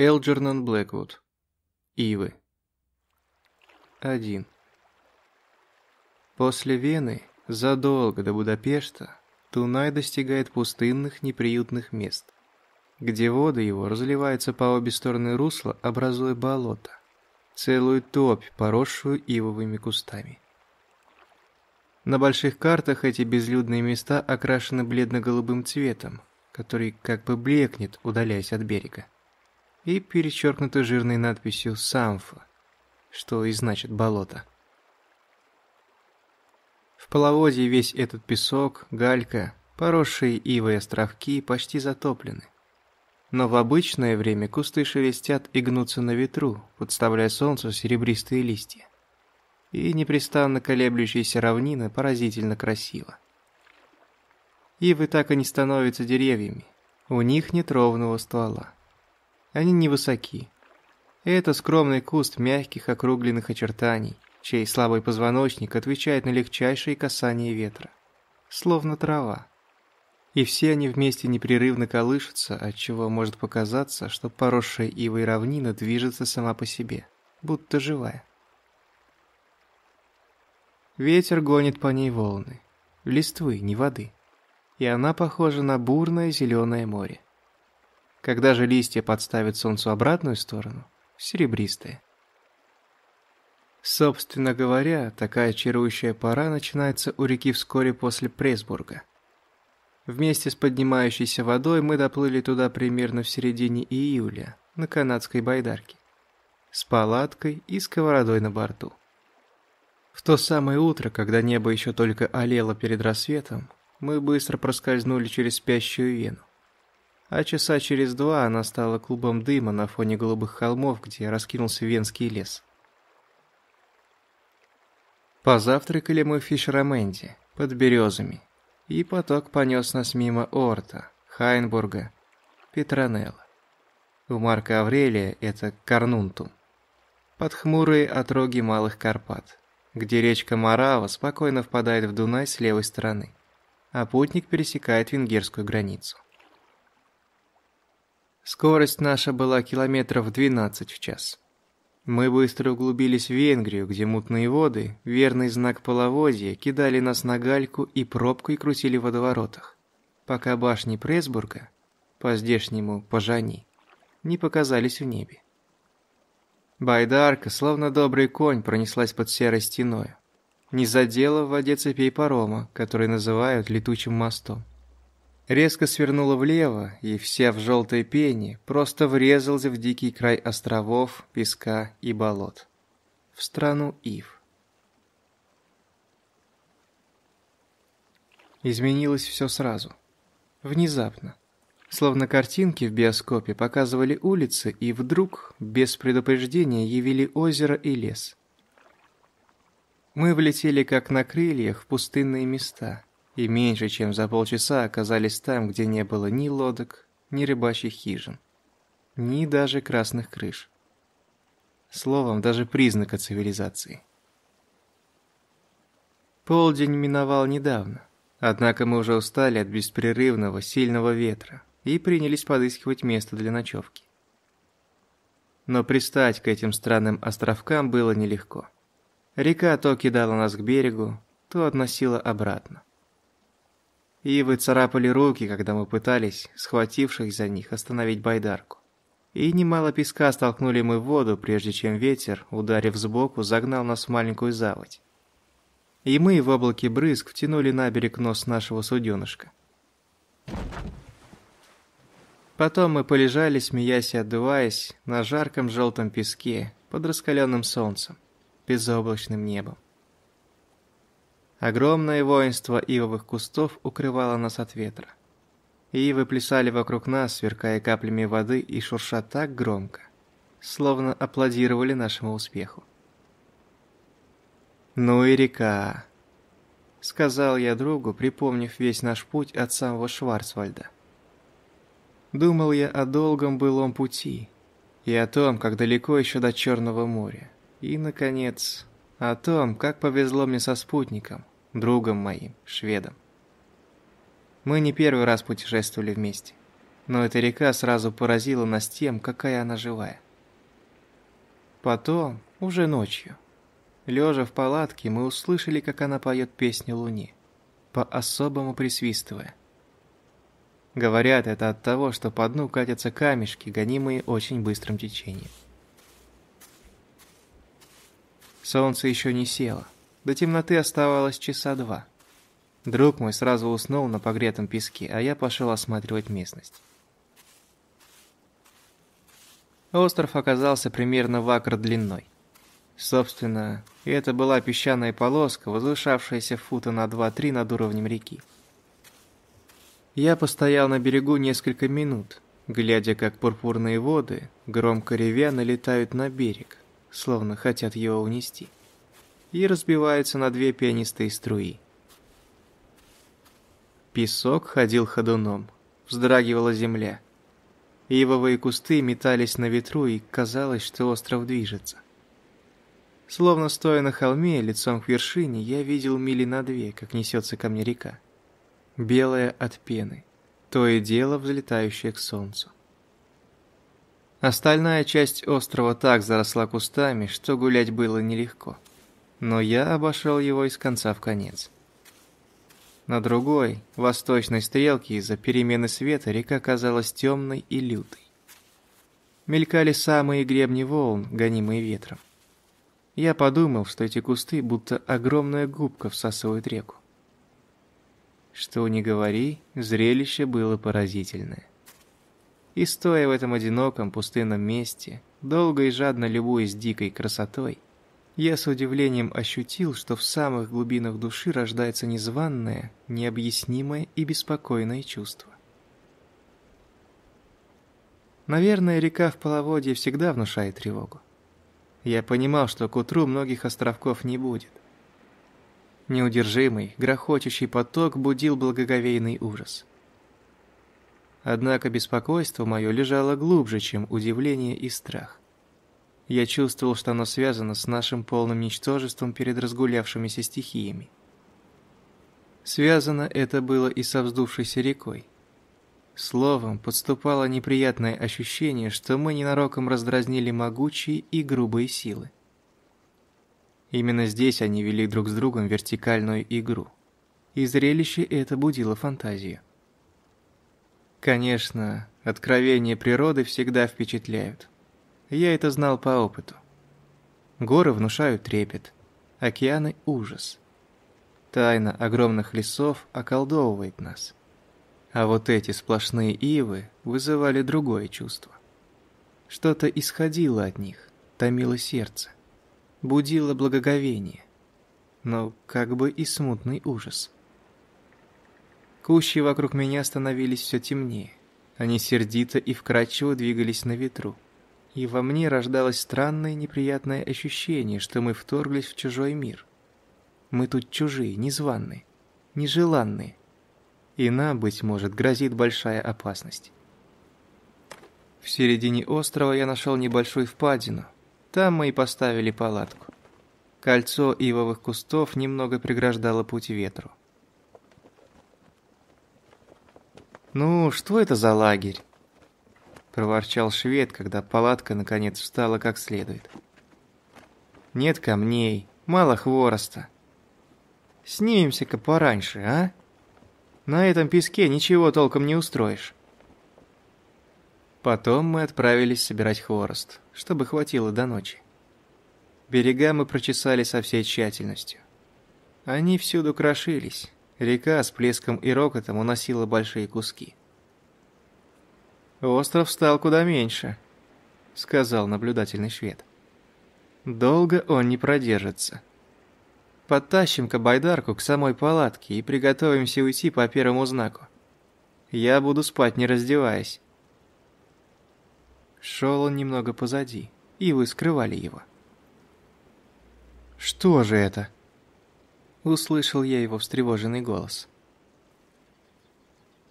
Элджернон Блэквуд. Ивы. 1. После Вены, задолго до Будапешта, Дунай достигает пустынных неприютных мест, где воды его разливаются по обе стороны русла, образуя болото, целую топь, поросшую ивовыми кустами. На больших картах эти безлюдные места окрашены бледно-голубым цветом, который как бы блекнет, удаляясь от берега и перечеркнуто жирной надписью «Самфа», что и значит «болото». В половодье весь этот песок, галька, поросшие ивы островки почти затоплены. Но в обычное время кусты шелестят и гнутся на ветру, подставляя солнцу серебристые листья. И непрестанно колеблющаяся равнина поразительно красива. Ивы так и не становятся деревьями, у них нет ровного ствола. Они невысоки. Это скромный куст мягких округленных очертаний, чей слабый позвоночник отвечает на легчайшие касания ветра. Словно трава. И все они вместе непрерывно колышутся, отчего может показаться, что поросшая ивой равнина движется сама по себе, будто живая. Ветер гонит по ней волны. Листвы, не воды. И она похожа на бурное зеленое море. Когда же листья подставят солнцу обратную сторону, серебристые. Собственно говоря, такая чарующая пора начинается у реки вскоре после Пресбурга. Вместе с поднимающейся водой мы доплыли туда примерно в середине июля, на канадской байдарке, с палаткой и сковородой на борту. В то самое утро, когда небо еще только олело перед рассветом, мы быстро проскользнули через спящую вену а часа через два она стала клубом дыма на фоне голубых холмов, где раскинулся Венский лес. Позавтракали мы в Фишераменде, под березами, и поток понес нас мимо Орта, Хайнбурга, Петронелла. У Марка Аврелия это Карнунтум. Под хмурые отроги Малых Карпат, где речка Марава спокойно впадает в Дунай с левой стороны, а путник пересекает венгерскую границу. Скорость наша была километров 12 в час. Мы быстро углубились в Венгрию, где мутные воды, верный знак половодья, кидали нас на гальку и пробкой крутили в водоворотах, пока башни Пресбурга, по-здешнему Пожани, не показались в небе. Байдарка, словно добрый конь, пронеслась под серой стеной. Не задела в воде цепей парома, который называют летучим мостом резко свернула влево и, вся в желтой пене, просто врезалась в дикий край островов, песка и болот. В страну Ив. Изменилось все сразу. Внезапно. Словно картинки в биоскопе показывали улицы и вдруг, без предупреждения, явили озеро и лес. Мы влетели как на крыльях в пустынные места – и меньше чем за полчаса оказались там, где не было ни лодок, ни рыбачьих хижин, ни даже красных крыш. Словом, даже признака цивилизации. Полдень миновал недавно, однако мы уже устали от беспрерывного, сильного ветра и принялись подыскивать место для ночевки. Но пристать к этим странным островкам было нелегко. Река то кидала нас к берегу, то относила обратно. Ивы царапали руки, когда мы пытались, схватившись за них, остановить байдарку. И немало песка столкнули мы в воду, прежде чем ветер, ударив сбоку, загнал нас в маленькую заводь. И мы в облаке брызг втянули на берег нос нашего суденышка. Потом мы полежали, смеясь и отдуваясь, на жарком желтом песке, под раскаленным солнцем, безоблачным небом. Огромное воинство ивовых кустов укрывало нас от ветра. Ивы плясали вокруг нас, сверкая каплями воды и шурша так громко, словно аплодировали нашему успеху. «Ну и река!» — сказал я другу, припомнив весь наш путь от самого Шварцвальда. Думал я о долгом былом пути и о том, как далеко еще до Черного моря, и, наконец, о том, как повезло мне со спутником, другом моим, шведом. Мы не первый раз путешествовали вместе. Но эта река сразу поразила нас тем, какая она живая. Потом, уже ночью, лежа в палатке, мы услышали, как она поет песню Луне, по-особому присвистывая. Говорят, это от того, что по дну катятся камешки, гонимые очень быстрым течением. Солнце еще не село. До темноты оставалось часа два. Друг мой сразу уснул на погретом песке, а я пошел осматривать местность. Остров оказался примерно в акр длиной. Собственно, это была песчаная полоска, возвышавшаяся фута на 2-3 над уровнем реки. Я постоял на берегу несколько минут, глядя, как пурпурные воды, громко ревя, налетают на берег, словно хотят его унести, и разбиваются на две пенистые струи. Песок ходил ходуном, вздрагивала земля – Ивовые кусты метались на ветру, и казалось, что остров движется. Словно стоя на холме, лицом к вершине, я видел мили на две, как несется ко мне река. Белая от пены, то и дело взлетающая к солнцу. Остальная часть острова так заросла кустами, что гулять было нелегко. Но я обошел его из конца в конец. На другой, восточной стрелке из-за перемены света река казалась темной и лютой. Мелькали самые гребни волн, гонимые ветром. Я подумал, что эти кусты будто огромная губка всасывают реку. Что ни говори, зрелище было поразительное. И стоя в этом одиноком пустынном месте, долго и жадно любуясь дикой красотой, я с удивлением ощутил, что в самых глубинах души рождается незваное, необъяснимое и беспокойное чувство. Наверное, река в половодье всегда внушает тревогу. Я понимал, что к утру многих островков не будет. Неудержимый, грохочущий поток будил благоговейный ужас. Однако беспокойство мое лежало глубже, чем удивление и страх. Я чувствовал, что оно связано с нашим полным ничтожеством перед разгулявшимися стихиями. Связано это было и со вздувшейся рекой. Словом, подступало неприятное ощущение, что мы ненароком раздразнили могучие и грубые силы. Именно здесь они вели друг с другом вертикальную игру. И зрелище это будило фантазию. Конечно, откровения природы всегда впечатляют. Я это знал по опыту. Горы внушают трепет, океаны – ужас. Тайна огромных лесов околдовывает нас. А вот эти сплошные ивы вызывали другое чувство. Что-то исходило от них, томило сердце, будило благоговение, но как бы и смутный ужас. Кущи вокруг меня становились все темнее. Они сердито и вкрадчиво двигались на ветру и во мне рождалось странное неприятное ощущение, что мы вторглись в чужой мир. Мы тут чужие, незваные, нежеланные. И нам, быть может, грозит большая опасность. В середине острова я нашел небольшую впадину. Там мы и поставили палатку. Кольцо ивовых кустов немного преграждало путь ветру. «Ну, что это за лагерь?» проворчал швед, когда палатка наконец встала как следует. Нет камней, мало хвороста. Снимемся-ка пораньше, а? На этом песке ничего толком не устроишь. Потом мы отправились собирать хворост, чтобы хватило до ночи. Берега мы прочесали со всей тщательностью. Они всюду крошились. Река с плеском и рокотом уносила большие куски. «Остров стал куда меньше», — сказал наблюдательный швед. «Долго он не продержится. Подтащим-ка байдарку к самой палатке и приготовимся уйти по первому знаку. Я буду спать, не раздеваясь». Шел он немного позади, и вы скрывали его. «Что же это?» Услышал я его встревоженный голос.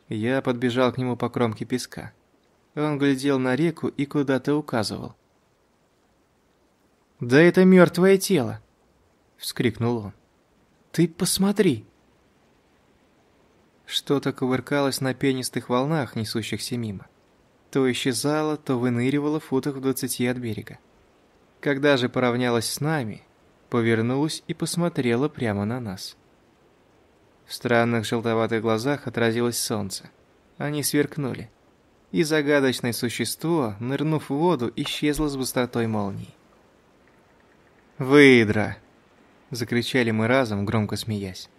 Я подбежал к нему по кромке песка. Он глядел на реку и куда-то указывал. «Да это мертвое тело!» — вскрикнул он. «Ты посмотри!» Что-то кувыркалось на пенистых волнах, несущихся мимо. То исчезало, то выныривало в футах в двадцати от берега. Когда же поравнялась с нами, повернулась и посмотрела прямо на нас. В странных желтоватых глазах отразилось солнце. Они сверкнули. И загадочное существо, нырнув в воду, исчезло с быстротой молнии. «Выдра!» — закричали мы разом, громко смеясь.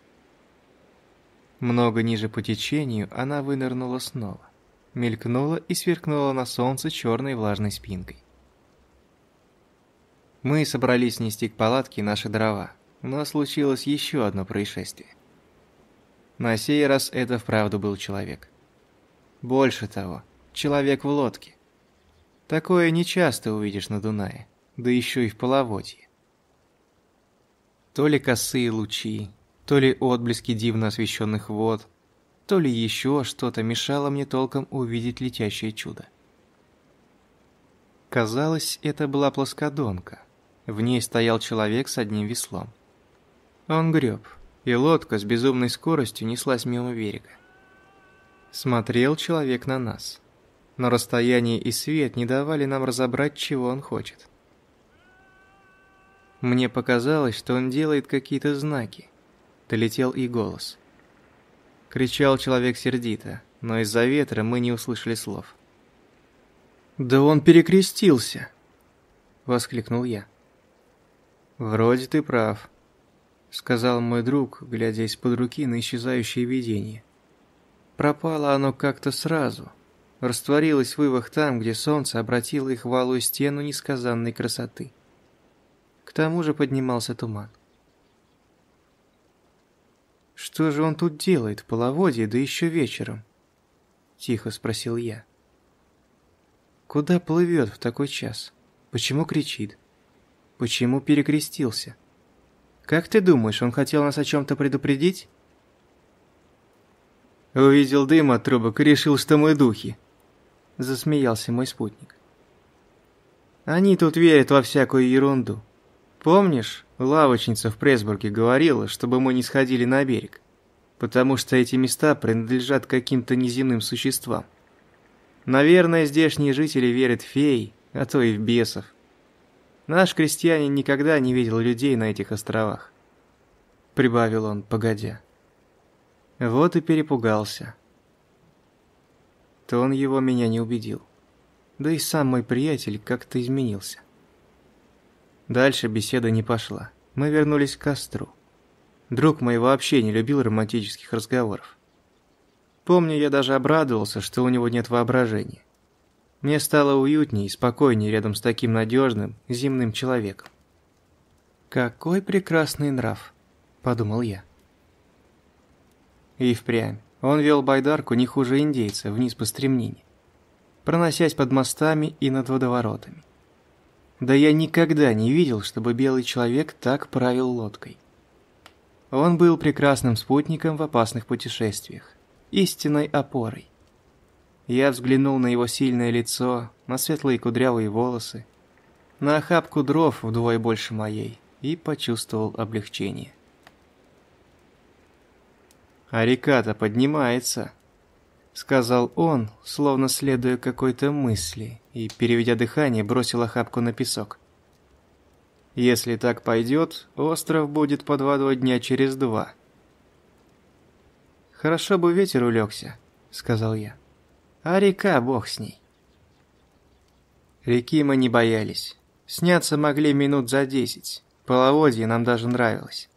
Много ниже по течению она вынырнула снова, мелькнула и сверкнула на солнце черной влажной спинкой. Мы собрались нести к палатке наши дрова, но случилось еще одно происшествие. На сей раз это вправду был человек. Больше того, человек в лодке. Такое нечасто увидишь на Дунае, да еще и в половодье. То ли косые лучи, то ли отблески дивно освещенных вод, то ли еще что-то мешало мне толком увидеть летящее чудо. Казалось, это была плоскодонка, в ней стоял человек с одним веслом. Он греб, и лодка с безумной скоростью неслась мимо берега. Смотрел человек на нас, но расстояние и свет не давали нам разобрать, чего он хочет. Мне показалось, что он делает какие-то знаки. Долетел и голос. Кричал человек сердито, но из-за ветра мы не услышали слов. «Да он перекрестился!» — воскликнул я. «Вроде ты прав», — сказал мой друг, глядя из-под руки на исчезающее видение. Пропало оно как-то сразу, растворилось в ивах там, где солнце обратило их в алую стену несказанной красоты. К тому же поднимался туман. «Что же он тут делает в половодье, да еще вечером?» — тихо спросил я. «Куда плывет в такой час? Почему кричит?» Почему перекрестился? Как ты думаешь, он хотел нас о чем-то предупредить? Увидел дым от трубок и решил, что мы духи. Засмеялся мой спутник. Они тут верят во всякую ерунду. Помнишь, лавочница в Пресбурге говорила, чтобы мы не сходили на берег, потому что эти места принадлежат каким-то неземным существам. Наверное, здешние жители верят в фей, а то и в бесов. Наш крестьянин никогда не видел людей на этих островах. Прибавил он, погодя. Вот и перепугался. То он его меня не убедил. Да и сам мой приятель как-то изменился. Дальше беседа не пошла. Мы вернулись к костру. Друг мой вообще не любил романтических разговоров. Помню, я даже обрадовался, что у него нет воображения. Мне стало уютнее и спокойнее рядом с таким надежным, земным человеком. «Какой прекрасный нрав», — подумал я. И впрямь, он вел байдарку не хуже индейца вниз по стремнине, проносясь под мостами и над водоворотами. Да я никогда не видел, чтобы белый человек так правил лодкой. Он был прекрасным спутником в опасных путешествиях, истинной опорой. Я взглянул на его сильное лицо, на светлые кудрявые волосы, на охапку дров вдвое больше моей и почувствовал облегчение. «А река-то поднимается», — сказал он, словно следуя какой-то мысли, и, переведя дыхание, бросил охапку на песок. «Если так пойдет, остров будет под водой дня через два». «Хорошо бы ветер улегся», — сказал я. А река, бог с ней. Реки мы не боялись. Сняться могли минут за десять. Половодье нам даже нравилось.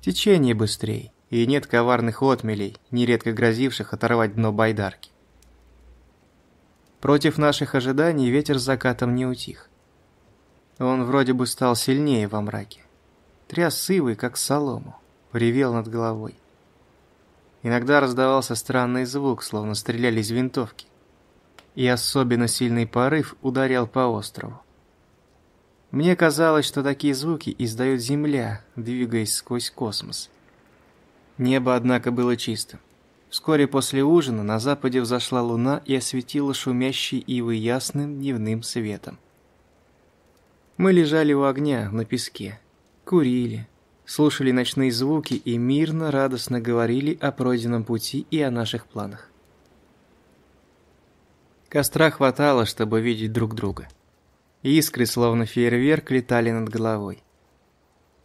Течение быстрее, и нет коварных отмелей, нередко грозивших оторвать дно байдарки. Против наших ожиданий ветер с закатом не утих. Он вроде бы стал сильнее во мраке. Тряс сывый, как солому, ревел над головой. Иногда раздавался странный звук, словно стреляли из винтовки. И особенно сильный порыв ударял по острову. Мне казалось, что такие звуки издает Земля, двигаясь сквозь космос. Небо, однако, было чистым. Вскоре после ужина на западе взошла луна и осветила шумящие ивы ясным дневным светом. Мы лежали у огня на песке, курили, слушали ночные звуки и мирно, радостно говорили о пройденном пути и о наших планах. Костра хватало, чтобы видеть друг друга. Искры, словно фейерверк, летали над головой.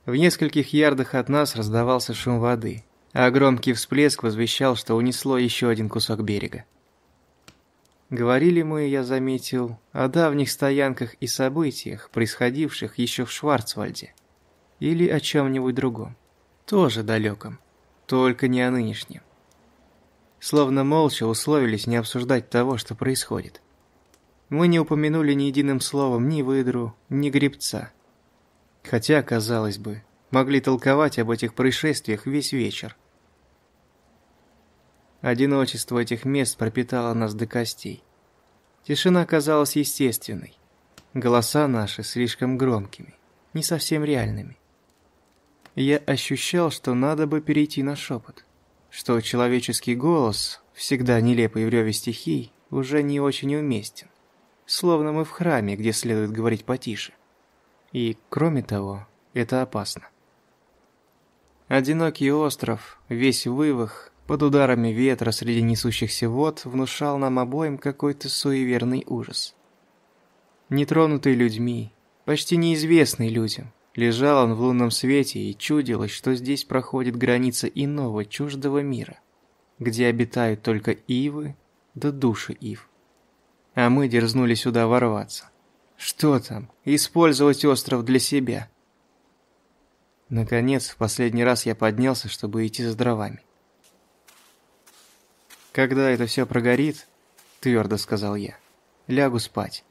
В нескольких ярдах от нас раздавался шум воды, а громкий всплеск возвещал, что унесло еще один кусок берега. Говорили мы, я заметил, о давних стоянках и событиях, происходивших еще в Шварцвальде. Или о чем-нибудь другом. Тоже далеком. Только не о нынешнем. Словно молча условились не обсуждать того, что происходит. Мы не упомянули ни единым словом ни выдру, ни грибца. Хотя, казалось бы, могли толковать об этих происшествиях весь вечер. Одиночество этих мест пропитало нас до костей. Тишина казалась естественной. Голоса наши слишком громкими, не совсем реальными. Я ощущал, что надо бы перейти на шепот, что человеческий голос, всегда нелепый в реве стихий, уже не очень уместен. Словно мы в храме, где следует говорить потише. И, кроме того, это опасно. Одинокий остров, весь вывах, под ударами ветра среди несущихся вод внушал нам обоим какой-то суеверный ужас. Нетронутый людьми, почти неизвестный людям, лежал он в лунном свете и чудилось, что здесь проходит граница иного чуждого мира, где обитают только ивы да души ив. А мы дерзнули сюда ворваться. Что там, использовать остров для себя? Наконец, в последний раз я поднялся, чтобы идти за дровами. «Когда это все прогорит, — твердо сказал я, — лягу спать».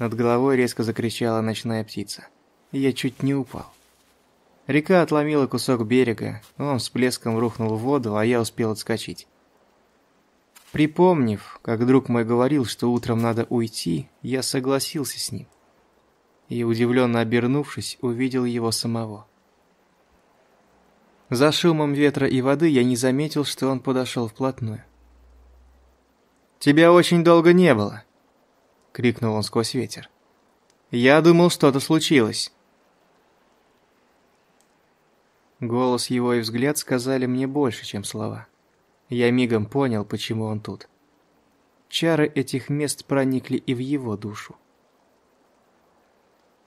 Над головой резко закричала ночная птица. Я чуть не упал. Река отломила кусок берега, он с плеском рухнул в воду, а я успел отскочить. Припомнив, как друг мой говорил, что утром надо уйти, я согласился с ним. И, удивленно обернувшись, увидел его самого. За шумом ветра и воды я не заметил, что он подошел вплотную. «Тебя очень долго не было!» — крикнул он сквозь ветер. «Я думал, что-то случилось!» Голос его и взгляд сказали мне больше, чем слова. Я мигом понял, почему он тут. Чары этих мест проникли и в его душу.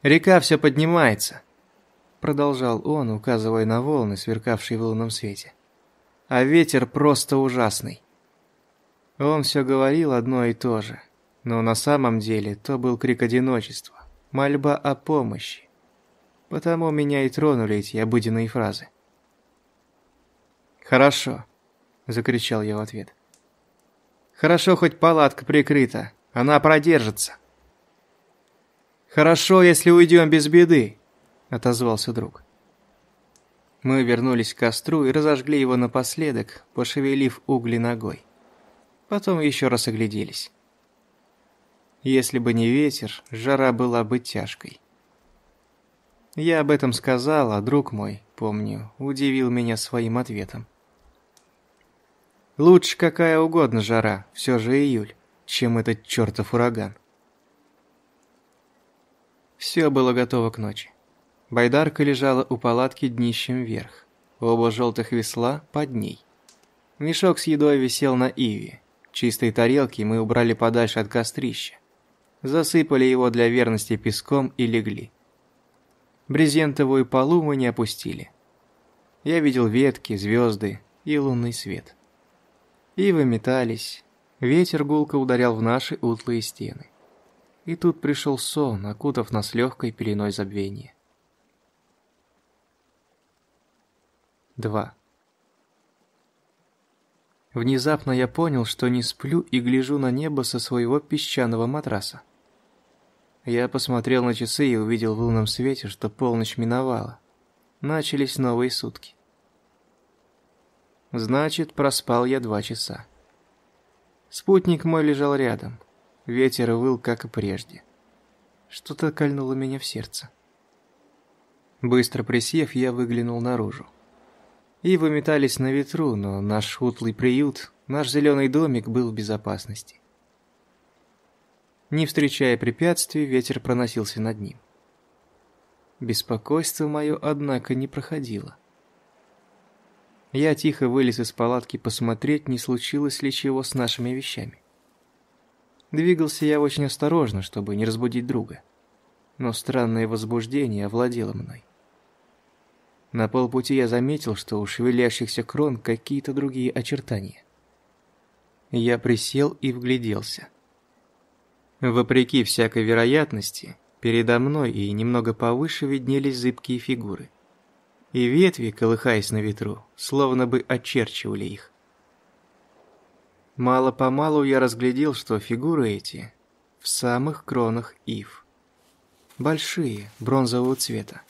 «Река все поднимается!» продолжал он, указывая на волны, сверкавшие в лунном свете. А ветер просто ужасный. Он все говорил одно и то же, но на самом деле то был крик одиночества, мольба о помощи. Потому меня и тронули эти обыденные фразы. «Хорошо», — закричал я в ответ. «Хорошо, хоть палатка прикрыта, она продержится». «Хорошо, если уйдем без беды», отозвался друг. Мы вернулись к костру и разожгли его напоследок, пошевелив угли ногой. Потом еще раз огляделись. Если бы не ветер, жара была бы тяжкой. Я об этом сказал, а друг мой, помню, удивил меня своим ответом. Лучше какая угодно жара, все же июль, чем этот чертов ураган. Все было готово к ночи. Байдарка лежала у палатки днищем вверх. Оба желтых весла под ней. Мешок с едой висел на иве. Чистые тарелки мы убрали подальше от кострища. Засыпали его для верности песком и легли. Брезентовую полу мы не опустили. Я видел ветки, звезды и лунный свет. Ивы метались, ветер гулко ударял в наши утлые стены. И тут пришел сон, окутав нас легкой пеленой забвения. 2. Внезапно я понял, что не сплю и гляжу на небо со своего песчаного матраса. Я посмотрел на часы и увидел в лунном свете, что полночь миновала. Начались новые сутки. Значит, проспал я два часа. Спутник мой лежал рядом. Ветер выл, как и прежде. Что-то кольнуло меня в сердце. Быстро присев, я выглянул наружу. Ивы метались на ветру, но наш утлый приют, наш зеленый домик был в безопасности. Не встречая препятствий, ветер проносился над ним. Беспокойство мое, однако, не проходило. Я тихо вылез из палатки посмотреть, не случилось ли чего с нашими вещами. Двигался я очень осторожно, чтобы не разбудить друга. Но странное возбуждение овладело мной. На полпути я заметил, что у шевелящихся крон какие-то другие очертания. Я присел и вгляделся. Вопреки всякой вероятности, передо мной и немного повыше виднелись зыбкие фигуры. И ветви, колыхаясь на ветру, словно бы очерчивали их. Мало-помалу я разглядел, что фигуры эти в самых кронах ив. Большие, бронзового цвета.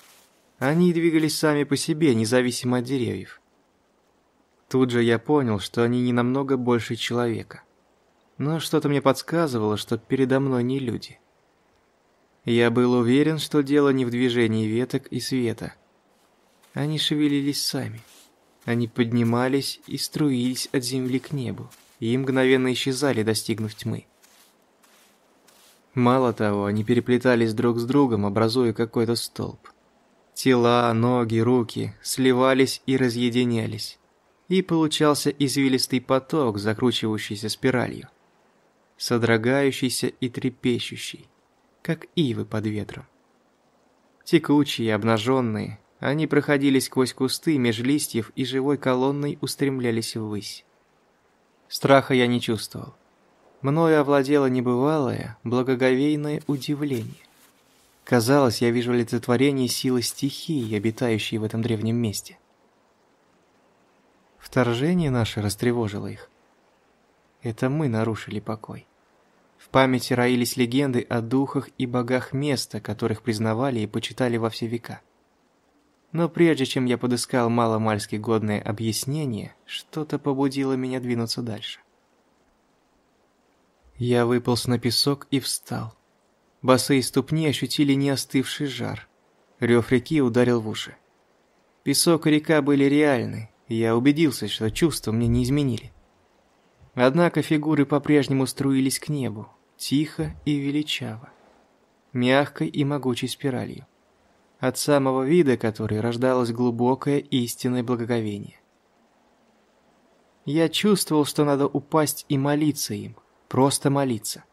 Они двигались сами по себе, независимо от деревьев. Тут же я понял, что они не намного больше человека. Но что-то мне подсказывало, что передо мной не люди. Я был уверен, что дело не в движении веток и света. Они шевелились сами. Они поднимались и струились от земли к небу, и мгновенно исчезали, достигнув тьмы. Мало того, они переплетались друг с другом, образуя какой-то столб. Тела, ноги, руки сливались и разъединялись. И получался извилистый поток, закручивающийся спиралью. Содрогающийся и трепещущий, как ивы под ветром. Текучие, обнаженные, они проходили сквозь кусты меж листьев и живой колонной устремлялись ввысь. Страха я не чувствовал. Мною овладело небывалое, благоговейное удивление. Казалось, я вижу олицетворение силы стихии, обитающей в этом древнем месте. Вторжение наше растревожило их. Это мы нарушили покой. В памяти роились легенды о духах и богах места, которых признавали и почитали во все века. Но прежде чем я подыскал маломальски годное объяснение, что-то побудило меня двинуться дальше. Я выполз на песок и встал. Босые ступни ощутили неостывший жар. Рев реки ударил в уши. Песок и река были реальны, и я убедился, что чувства мне не изменили. Однако фигуры по-прежнему струились к небу, тихо и величаво, мягкой и могучей спиралью, от самого вида которой рождалось глубокое истинное благоговение. Я чувствовал, что надо упасть и молиться им, просто молиться.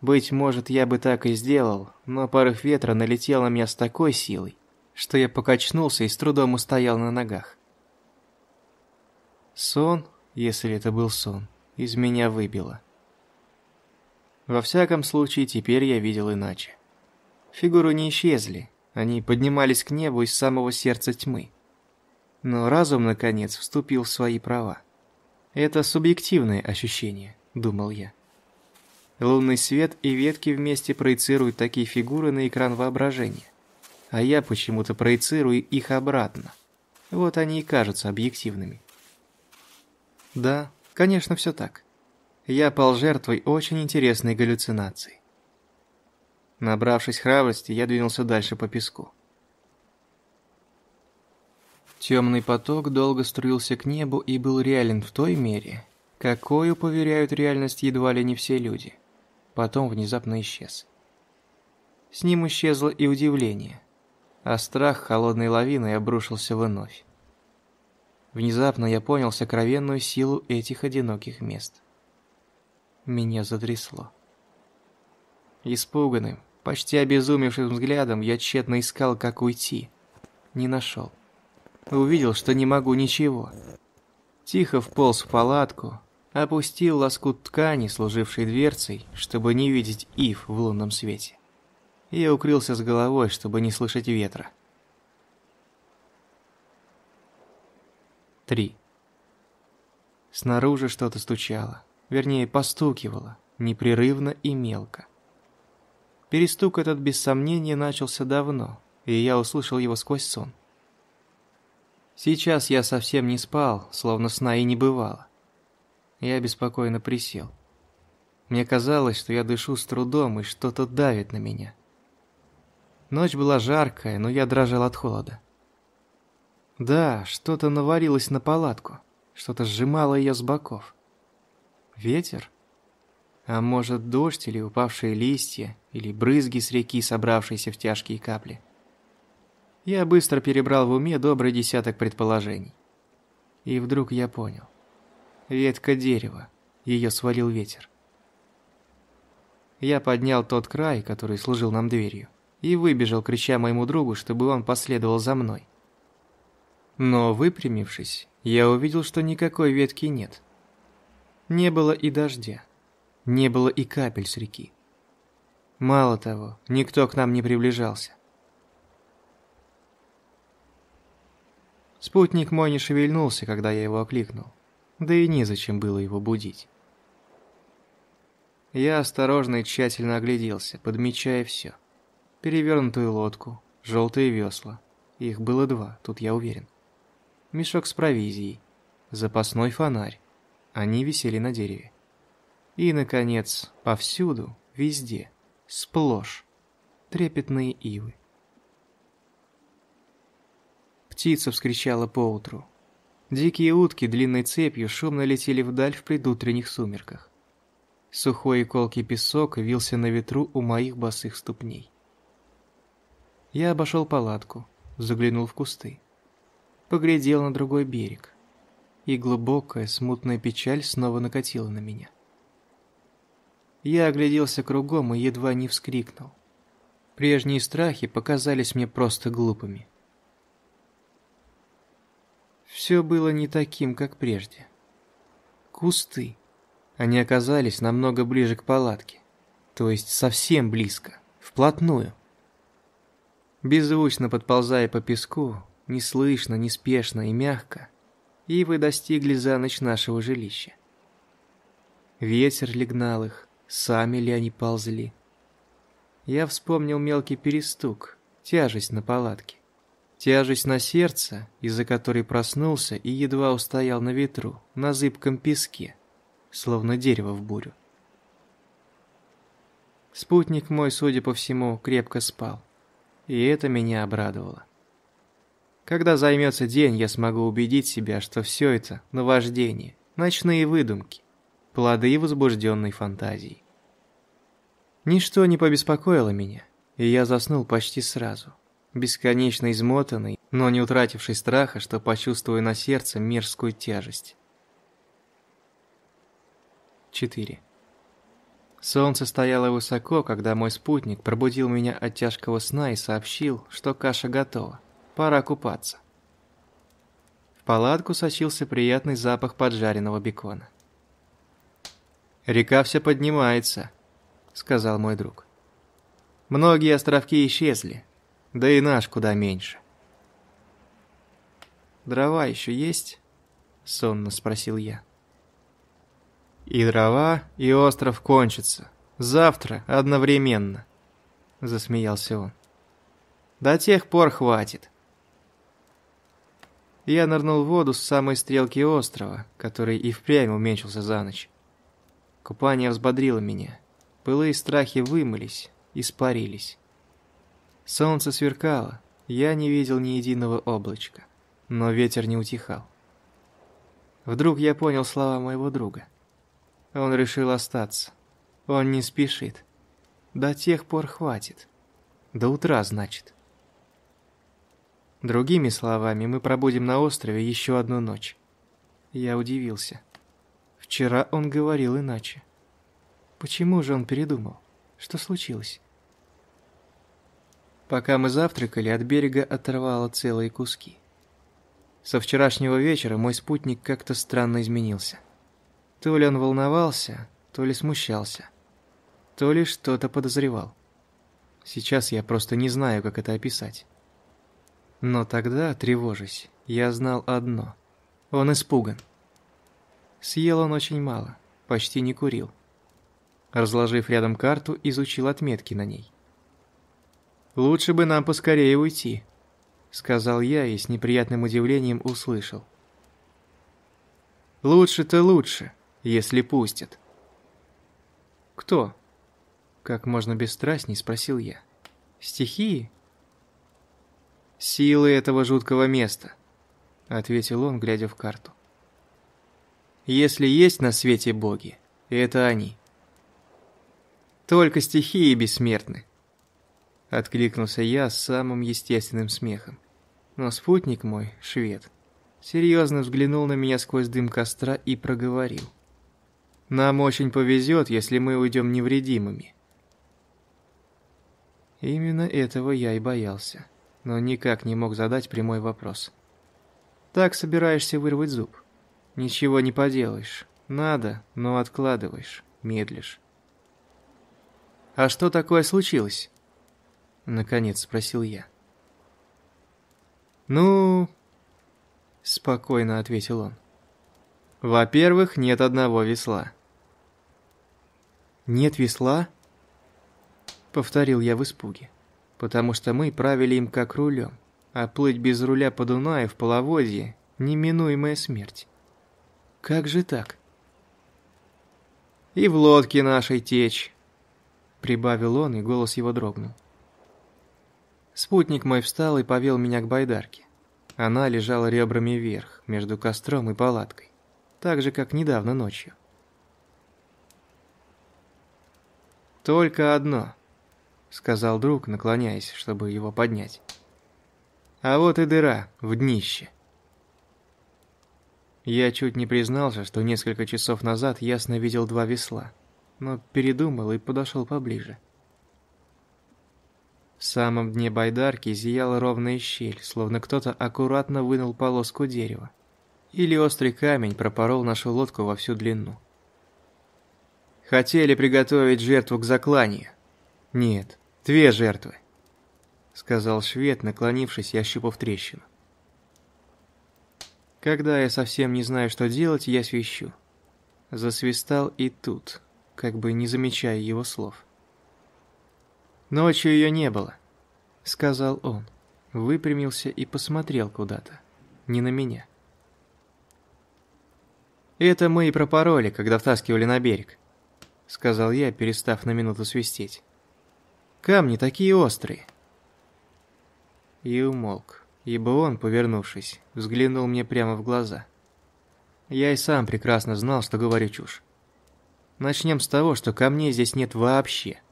Быть может, я бы так и сделал, но порыв ветра налетел на меня с такой силой, что я покачнулся и с трудом устоял на ногах. Сон, если это был сон, из меня выбило. Во всяком случае, теперь я видел иначе. Фигуры не исчезли, они поднимались к небу из самого сердца тьмы. Но разум, наконец, вступил в свои права. Это субъективное ощущение, думал я. Лунный свет и ветки вместе проецируют такие фигуры на экран воображения. А я почему-то проецирую их обратно. Вот они и кажутся объективными. Да, конечно, все так. Я пал жертвой очень интересной галлюцинации. Набравшись храбрости, я двинулся дальше по песку. Темный поток долго струился к небу и был реален в той мере, какую поверяют реальность едва ли не все люди потом внезапно исчез. С ним исчезло и удивление, а страх холодной лавиной обрушился вновь. Внезапно я понял сокровенную силу этих одиноких мест. Меня затрясло. Испуганным, почти обезумевшим взглядом я тщетно искал, как уйти. Не нашел. Увидел, что не могу ничего. Тихо вполз в палатку, опустил лоскут ткани, служившей дверцей, чтобы не видеть ив в лунном свете. Я укрылся с головой, чтобы не слышать ветра. 3. Снаружи что-то стучало, вернее, постукивало, непрерывно и мелко. Перестук этот без сомнения начался давно, и я услышал его сквозь сон. Сейчас я совсем не спал, словно сна и не бывало. Я беспокойно присел. Мне казалось, что я дышу с трудом и что-то давит на меня. Ночь была жаркая, но я дрожал от холода. Да, что-то наварилось на палатку, что-то сжимало ее с боков. Ветер? А может, дождь или упавшие листья, или брызги с реки, собравшиеся в тяжкие капли. Я быстро перебрал в уме добрый десяток предположений. И вдруг я понял. Ветка дерева. Ее свалил ветер. Я поднял тот край, который служил нам дверью, и выбежал, крича моему другу, чтобы он последовал за мной. Но, выпрямившись, я увидел, что никакой ветки нет. Не было и дождя. Не было и капель с реки. Мало того, никто к нам не приближался. Спутник мой не шевельнулся, когда я его окликнул. Да и незачем было его будить. Я осторожно и тщательно огляделся, подмечая все. Перевернутую лодку, желтые весла. Их было два, тут я уверен. Мешок с провизией, запасной фонарь. Они висели на дереве. И, наконец, повсюду, везде, сплошь, трепетные ивы. Птица вскричала поутру. Дикие утки длинной цепью шумно летели вдаль в предутренних сумерках. Сухой и колкий песок вился на ветру у моих босых ступней. Я обошел палатку, заглянул в кусты. Поглядел на другой берег. И глубокая, смутная печаль снова накатила на меня. Я огляделся кругом и едва не вскрикнул. Прежние страхи показались мне просто глупыми. Все было не таким, как прежде. Кусты. Они оказались намного ближе к палатке. То есть совсем близко, вплотную. Беззвучно подползая по песку, неслышно, неспешно и мягко, ивы достигли за ночь нашего жилища. Ветер ли гнал их, сами ли они ползли. Я вспомнил мелкий перестук, тяжесть на палатке. Тяжесть на сердце, из-за которой проснулся и едва устоял на ветру, на зыбком песке, словно дерево в бурю. Спутник мой, судя по всему, крепко спал, и это меня обрадовало. Когда займется день, я смогу убедить себя, что все это – наваждение, ночные выдумки, плоды возбужденной фантазии. Ничто не побеспокоило меня, и я заснул почти сразу – бесконечно измотанный, но не утративший страха, что почувствую на сердце мерзкую тяжесть. 4. Солнце стояло высоко, когда мой спутник пробудил меня от тяжкого сна и сообщил, что каша готова, пора купаться. В палатку сочился приятный запах поджаренного бекона. «Река все поднимается», — сказал мой друг. «Многие островки исчезли, да и наш куда меньше. «Дрова еще есть?» — сонно спросил я. «И дрова, и остров кончатся. Завтра одновременно», — засмеялся он. «До тех пор хватит». Я нырнул в воду с самой стрелки острова, который и впрямь уменьшился за ночь. Купание взбодрило меня. Былые страхи вымылись, испарились. Солнце сверкало, я не видел ни единого облачка, но ветер не утихал. Вдруг я понял слова моего друга. Он решил остаться. Он не спешит. До тех пор хватит. До утра, значит. Другими словами, мы пробудем на острове еще одну ночь. Я удивился. Вчера он говорил иначе. Почему же он передумал? Что случилось? Пока мы завтракали, от берега оторвало целые куски. Со вчерашнего вечера мой спутник как-то странно изменился. То ли он волновался, то ли смущался, то ли что-то подозревал. Сейчас я просто не знаю, как это описать. Но тогда, тревожась, я знал одно. Он испуган. Съел он очень мало, почти не курил. Разложив рядом карту, изучил отметки на ней. «Лучше бы нам поскорее уйти», — сказал я и с неприятным удивлением услышал. «Лучше-то лучше, если пустят». «Кто?» — как можно бесстрастней спросил я. «Стихии?» «Силы этого жуткого места», — ответил он, глядя в карту. «Если есть на свете боги, это они. Только стихии бессмертны. Откликнулся я с самым естественным смехом. Но спутник мой, швед, серьезно взглянул на меня сквозь дым костра и проговорил. «Нам очень повезет, если мы уйдем невредимыми». Именно этого я и боялся, но никак не мог задать прямой вопрос. «Так собираешься вырвать зуб? Ничего не поделаешь. Надо, но откладываешь, медлишь». «А что такое случилось?» Наконец спросил я. «Ну...» Спокойно ответил он. «Во-первых, нет одного весла». «Нет весла?» Повторил я в испуге, потому что мы правили им как рулем, а плыть без руля по Дунаю в половодье – неминуемая смерть. Как же так? «И в лодке нашей течь», – прибавил он, и голос его дрогнул. Спутник мой встал и повел меня к байдарке. Она лежала ребрами вверх, между костром и палаткой, так же, как недавно ночью. «Только одно», — сказал друг, наклоняясь, чтобы его поднять. «А вот и дыра в днище». Я чуть не признался, что несколько часов назад ясно видел два весла, но передумал и подошел поближе. В самом дне байдарки зияла ровная щель, словно кто-то аккуратно вынул полоску дерева. Или острый камень пропорол нашу лодку во всю длину. Хотели приготовить жертву к закланию. Нет, две жертвы, сказал швед, наклонившись и ощупав трещину. Когда я совсем не знаю, что делать, я свищу. Засвистал и тут, как бы не замечая его слов. «Ночью ее не было», — сказал он. Выпрямился и посмотрел куда-то. Не на меня. «Это мы и пропороли, когда втаскивали на берег», — сказал я, перестав на минуту свистеть. «Камни такие острые». И умолк, ибо он, повернувшись, взглянул мне прямо в глаза. Я и сам прекрасно знал, что говорю чушь. Начнем с того, что камней здесь нет вообще.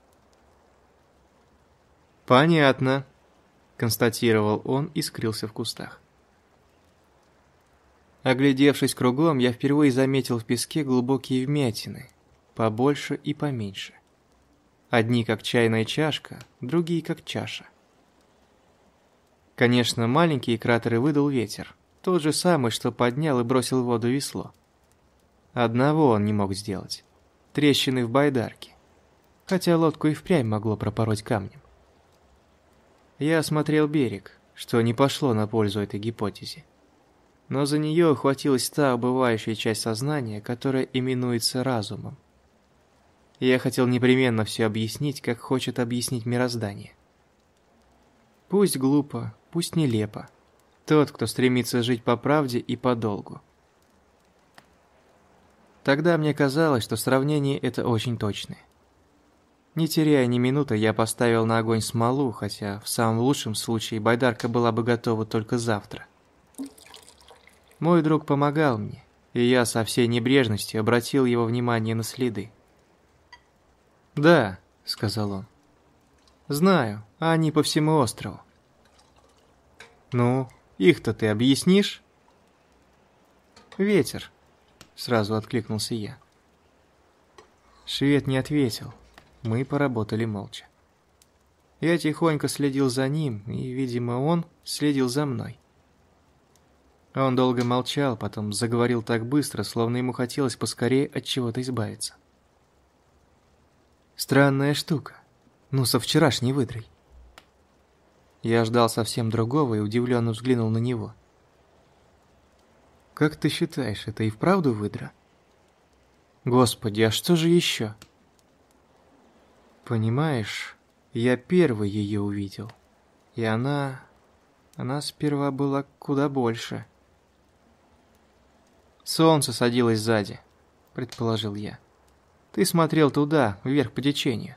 «Понятно», — констатировал он и скрылся в кустах. Оглядевшись кругом, я впервые заметил в песке глубокие вмятины, побольше и поменьше. Одни как чайная чашка, другие как чаша. Конечно, маленькие кратеры выдал ветер, тот же самый, что поднял и бросил в воду весло. Одного он не мог сделать – трещины в байдарке, хотя лодку и впрямь могло пропороть камнем. Я осмотрел берег, что не пошло на пользу этой гипотезе. Но за нее ухватилась та убывающая часть сознания, которая именуется разумом. Я хотел непременно все объяснить, как хочет объяснить мироздание. Пусть глупо, пусть нелепо. Тот, кто стремится жить по правде и по долгу. Тогда мне казалось, что сравнение это очень точное. Не теряя ни минуты, я поставил на огонь смолу, хотя в самом лучшем случае байдарка была бы готова только завтра. Мой друг помогал мне, и я со всей небрежностью обратил его внимание на следы. «Да», — сказал он, — «знаю, они по всему острову». «Ну, их-то ты объяснишь?» «Ветер», — сразу откликнулся я. Швед не ответил, мы поработали молча. Я тихонько следил за ним, и, видимо, он следил за мной. Он долго молчал, потом заговорил так быстро, словно ему хотелось поскорее от чего-то избавиться. Странная штука. Ну, со вчерашней выдрой. Я ждал совсем другого и удивленно взглянул на него. «Как ты считаешь, это и вправду выдра?» «Господи, а что же еще?» Понимаешь, я первый ее увидел. И она... Она сперва была куда больше. Солнце садилось сзади, предположил я. Ты смотрел туда, вверх по течению.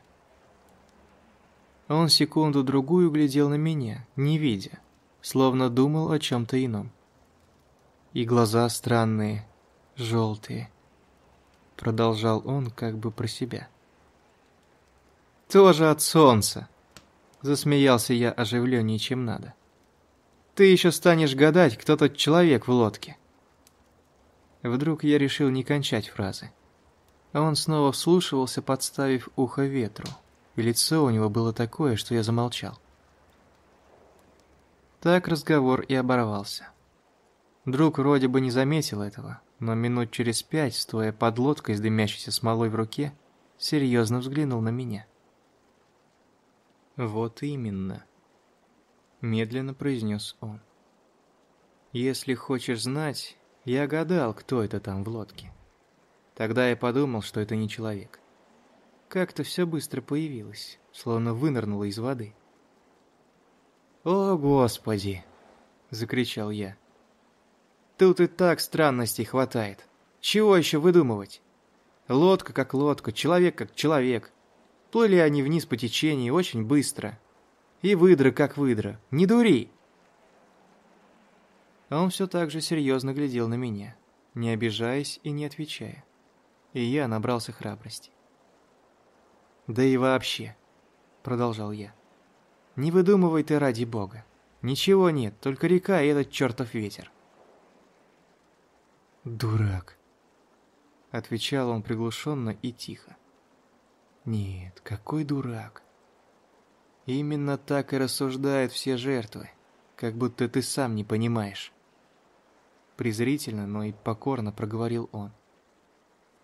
Он секунду-другую глядел на меня, не видя, словно думал о чем-то ином. И глаза странные, желтые. Продолжал он как бы про себя. «Тоже от солнца», — Засмеялся я оживленнее, чем надо. Ты еще станешь гадать, кто тот человек в лодке. Вдруг я решил не кончать фразы. А он снова вслушивался, подставив ухо ветру, и лицо у него было такое, что я замолчал. Так разговор и оборвался. Друг вроде бы не заметил этого, но минут через пять, стоя под лодкой с дымящейся смолой в руке, серьезно взглянул на меня. «Вот именно», — медленно произнес он. «Если хочешь знать, я гадал, кто это там в лодке. Тогда я подумал, что это не человек. Как-то все быстро появилось, словно вынырнуло из воды. «О, Господи!» — закричал я. «Тут и так странностей хватает. Чего еще выдумывать? Лодка как лодка, человек как человек. Плыли они вниз по течению очень быстро. И выдра как выдра. Не дури!» А он все так же серьезно глядел на меня, не обижаясь и не отвечая и я набрался храбрости. «Да и вообще», — продолжал я, — «не выдумывай ты ради бога. Ничего нет, только река и этот чертов ветер». «Дурак», — отвечал он приглушенно и тихо. «Нет, какой дурак. Именно так и рассуждают все жертвы, как будто ты сам не понимаешь». Презрительно, но и покорно проговорил он.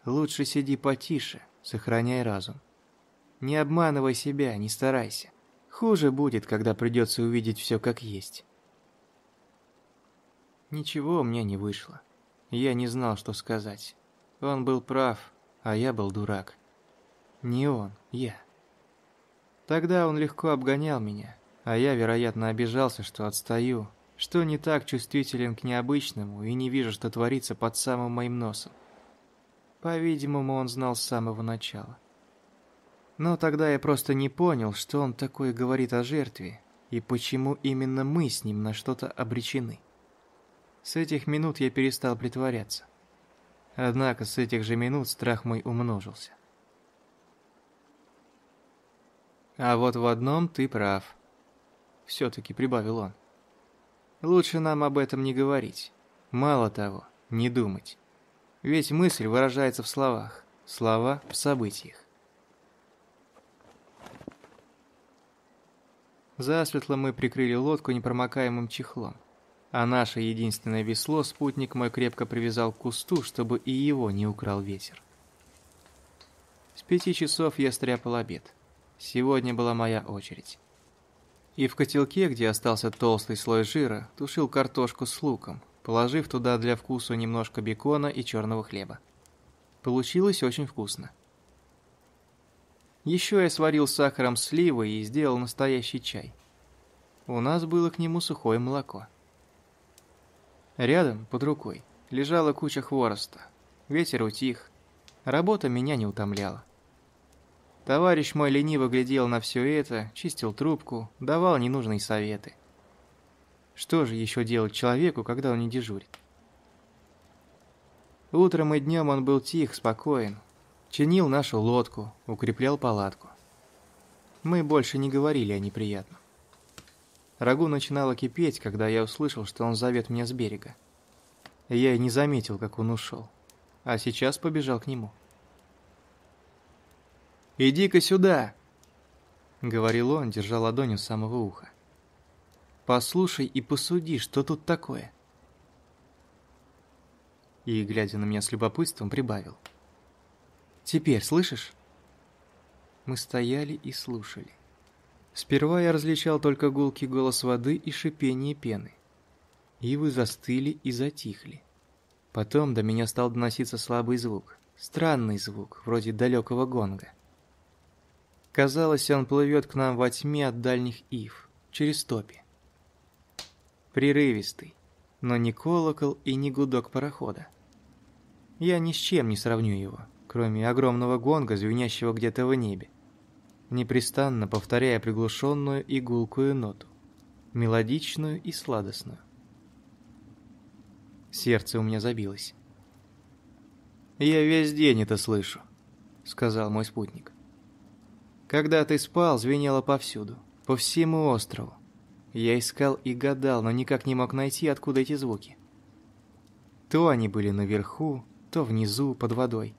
Лучше сиди потише, сохраняй разум. Не обманывай себя, не старайся. Хуже будет, когда придется увидеть все как есть. Ничего у меня не вышло. Я не знал, что сказать. Он был прав, а я был дурак. Не он, я. Тогда он легко обгонял меня, а я, вероятно, обижался, что отстаю, что не так чувствителен к необычному и не вижу, что творится под самым моим носом. По-видимому, он знал с самого начала. Но тогда я просто не понял, что он такое говорит о жертве, и почему именно мы с ним на что-то обречены. С этих минут я перестал притворяться. Однако с этих же минут страх мой умножился. «А вот в одном ты прав», — все-таки прибавил он. «Лучше нам об этом не говорить. Мало того, не думать. Ведь мысль выражается в словах, слова в событиях. Засветло мы прикрыли лодку непромокаемым чехлом, а наше единственное весло спутник мой крепко привязал к кусту, чтобы и его не украл ветер. С пяти часов я стряпал обед. Сегодня была моя очередь. И в котелке, где остался толстый слой жира, тушил картошку с луком, положив туда для вкуса немножко бекона и черного хлеба. Получилось очень вкусно. Еще я сварил с сахаром сливы и сделал настоящий чай. У нас было к нему сухое молоко. Рядом, под рукой, лежала куча хвороста. Ветер утих. Работа меня не утомляла. Товарищ мой лениво глядел на все это, чистил трубку, давал ненужные советы. Что же еще делать человеку, когда он не дежурит? Утром и днем он был тих, спокоен, чинил нашу лодку, укреплял палатку. Мы больше не говорили о неприятном. Рагу начинало кипеть, когда я услышал, что он зовет меня с берега. Я и не заметил, как он ушел, а сейчас побежал к нему. «Иди-ка сюда!» — говорил он, держа ладонью с самого уха. Послушай и посуди, что тут такое. И, глядя на меня с любопытством, прибавил. Теперь слышишь? Мы стояли и слушали. Сперва я различал только гулкий голос воды и шипение пены. Ивы застыли и затихли. Потом до меня стал доноситься слабый звук, странный звук, вроде далекого гонга. Казалось, он плывет к нам во тьме от дальних ив, через топи прерывистый, но не колокол и не гудок парохода. Я ни с чем не сравню его, кроме огромного гонга, звенящего где-то в небе, непрестанно повторяя приглушенную и гулкую ноту, мелодичную и сладостную. Сердце у меня забилось. «Я весь день это слышу», — сказал мой спутник. «Когда ты спал, звенело повсюду, по всему острову. Я искал и гадал, но никак не мог найти, откуда эти звуки. То они были наверху, то внизу, под водой.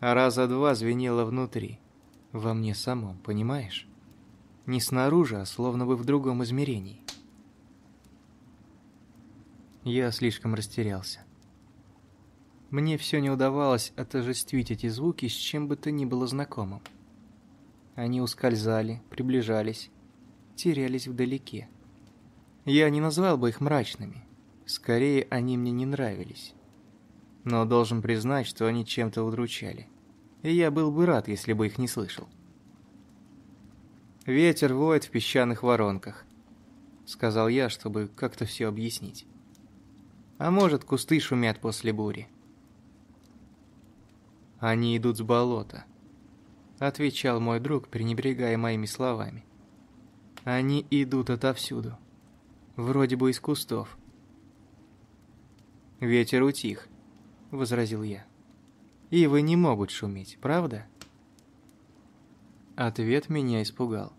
А раза два звенело внутри, во мне самом, понимаешь? Не снаружи, а словно бы в другом измерении. Я слишком растерялся. Мне все не удавалось отождествить эти звуки с чем бы то ни было знакомым. Они ускользали, приближались, терялись вдалеке. Я не назвал бы их мрачными. Скорее, они мне не нравились. Но должен признать, что они чем-то удручали. И я был бы рад, если бы их не слышал. «Ветер воет в песчаных воронках», — сказал я, чтобы как-то все объяснить. «А может, кусты шумят после бури». «Они идут с болота», — отвечал мой друг, пренебрегая моими словами. «Они идут отовсюду, вроде бы из кустов». «Ветер утих», — возразил я. «Ивы не могут шуметь, правда?» Ответ меня испугал.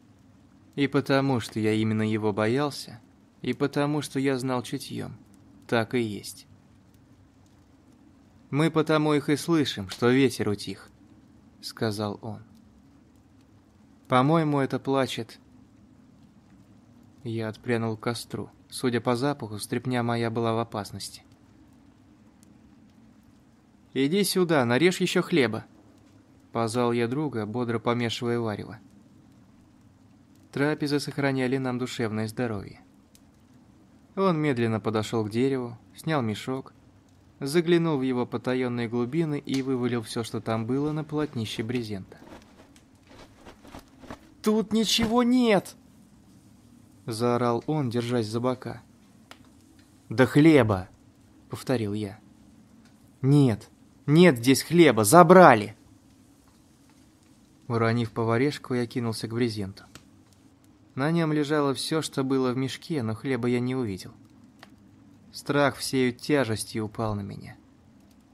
И потому, что я именно его боялся, и потому, что я знал чутьем. Так и есть. «Мы потому их и слышим, что ветер утих», — сказал он. «По-моему, это плачет...» Я отпрянул к костру. Судя по запаху, стряпня моя была в опасности. «Иди сюда, нарежь еще хлеба», Позвал я друга, бодро помешивая варево. Трапезы сохраняли нам душевное здоровье. Он медленно подошел к дереву, снял мешок, заглянул в его потаенные глубины и вывалил все, что там было, на полотнище брезента. «Тут ничего нет!» Заорал он, держась за бока. «Да хлеба!» — повторил я. «Нет, нет здесь хлеба, забрали!» Уронив поварешку, я кинулся к брезенту. На нем лежало все, что было в мешке, но хлеба я не увидел. Страх всею тяжестью упал на меня.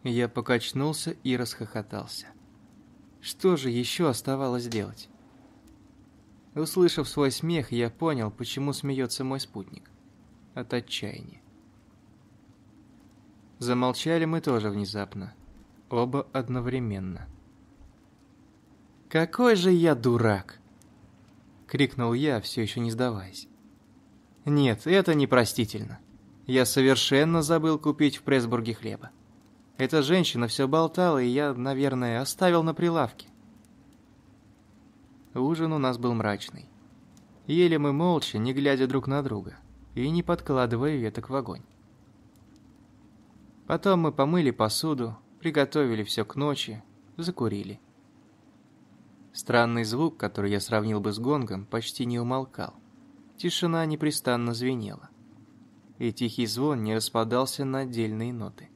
Я покачнулся и расхохотался. Что же еще оставалось делать? Услышав свой смех, я понял, почему смеется мой спутник. От отчаяния. Замолчали мы тоже внезапно. Оба одновременно. «Какой же я дурак!» — крикнул я, все еще не сдаваясь. «Нет, это непростительно. Я совершенно забыл купить в Пресбурге хлеба. Эта женщина все болтала, и я, наверное, оставил на прилавке». Ужин у нас был мрачный. Ели мы молча, не глядя друг на друга, и не подкладывая веток в огонь. Потом мы помыли посуду, приготовили все к ночи, закурили. Странный звук, который я сравнил бы с гонгом, почти не умолкал. Тишина непрестанно звенела. И тихий звон не распадался на отдельные ноты.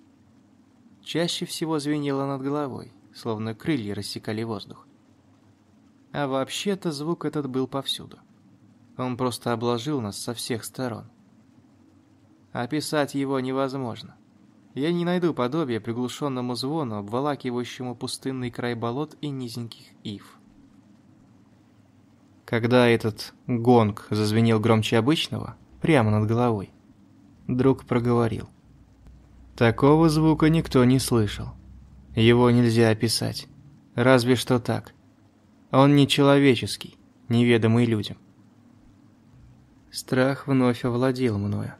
Чаще всего звенело над головой, словно крылья рассекали воздух. А вообще-то звук этот был повсюду. Он просто обложил нас со всех сторон. Описать его невозможно. Я не найду подобия приглушенному звону, обволакивающему пустынный край болот и низеньких ив. Когда этот гонг зазвенел громче обычного, прямо над головой, друг проговорил. Такого звука никто не слышал. Его нельзя описать. Разве что так. Он не человеческий, неведомый людям. Страх вновь овладел мною.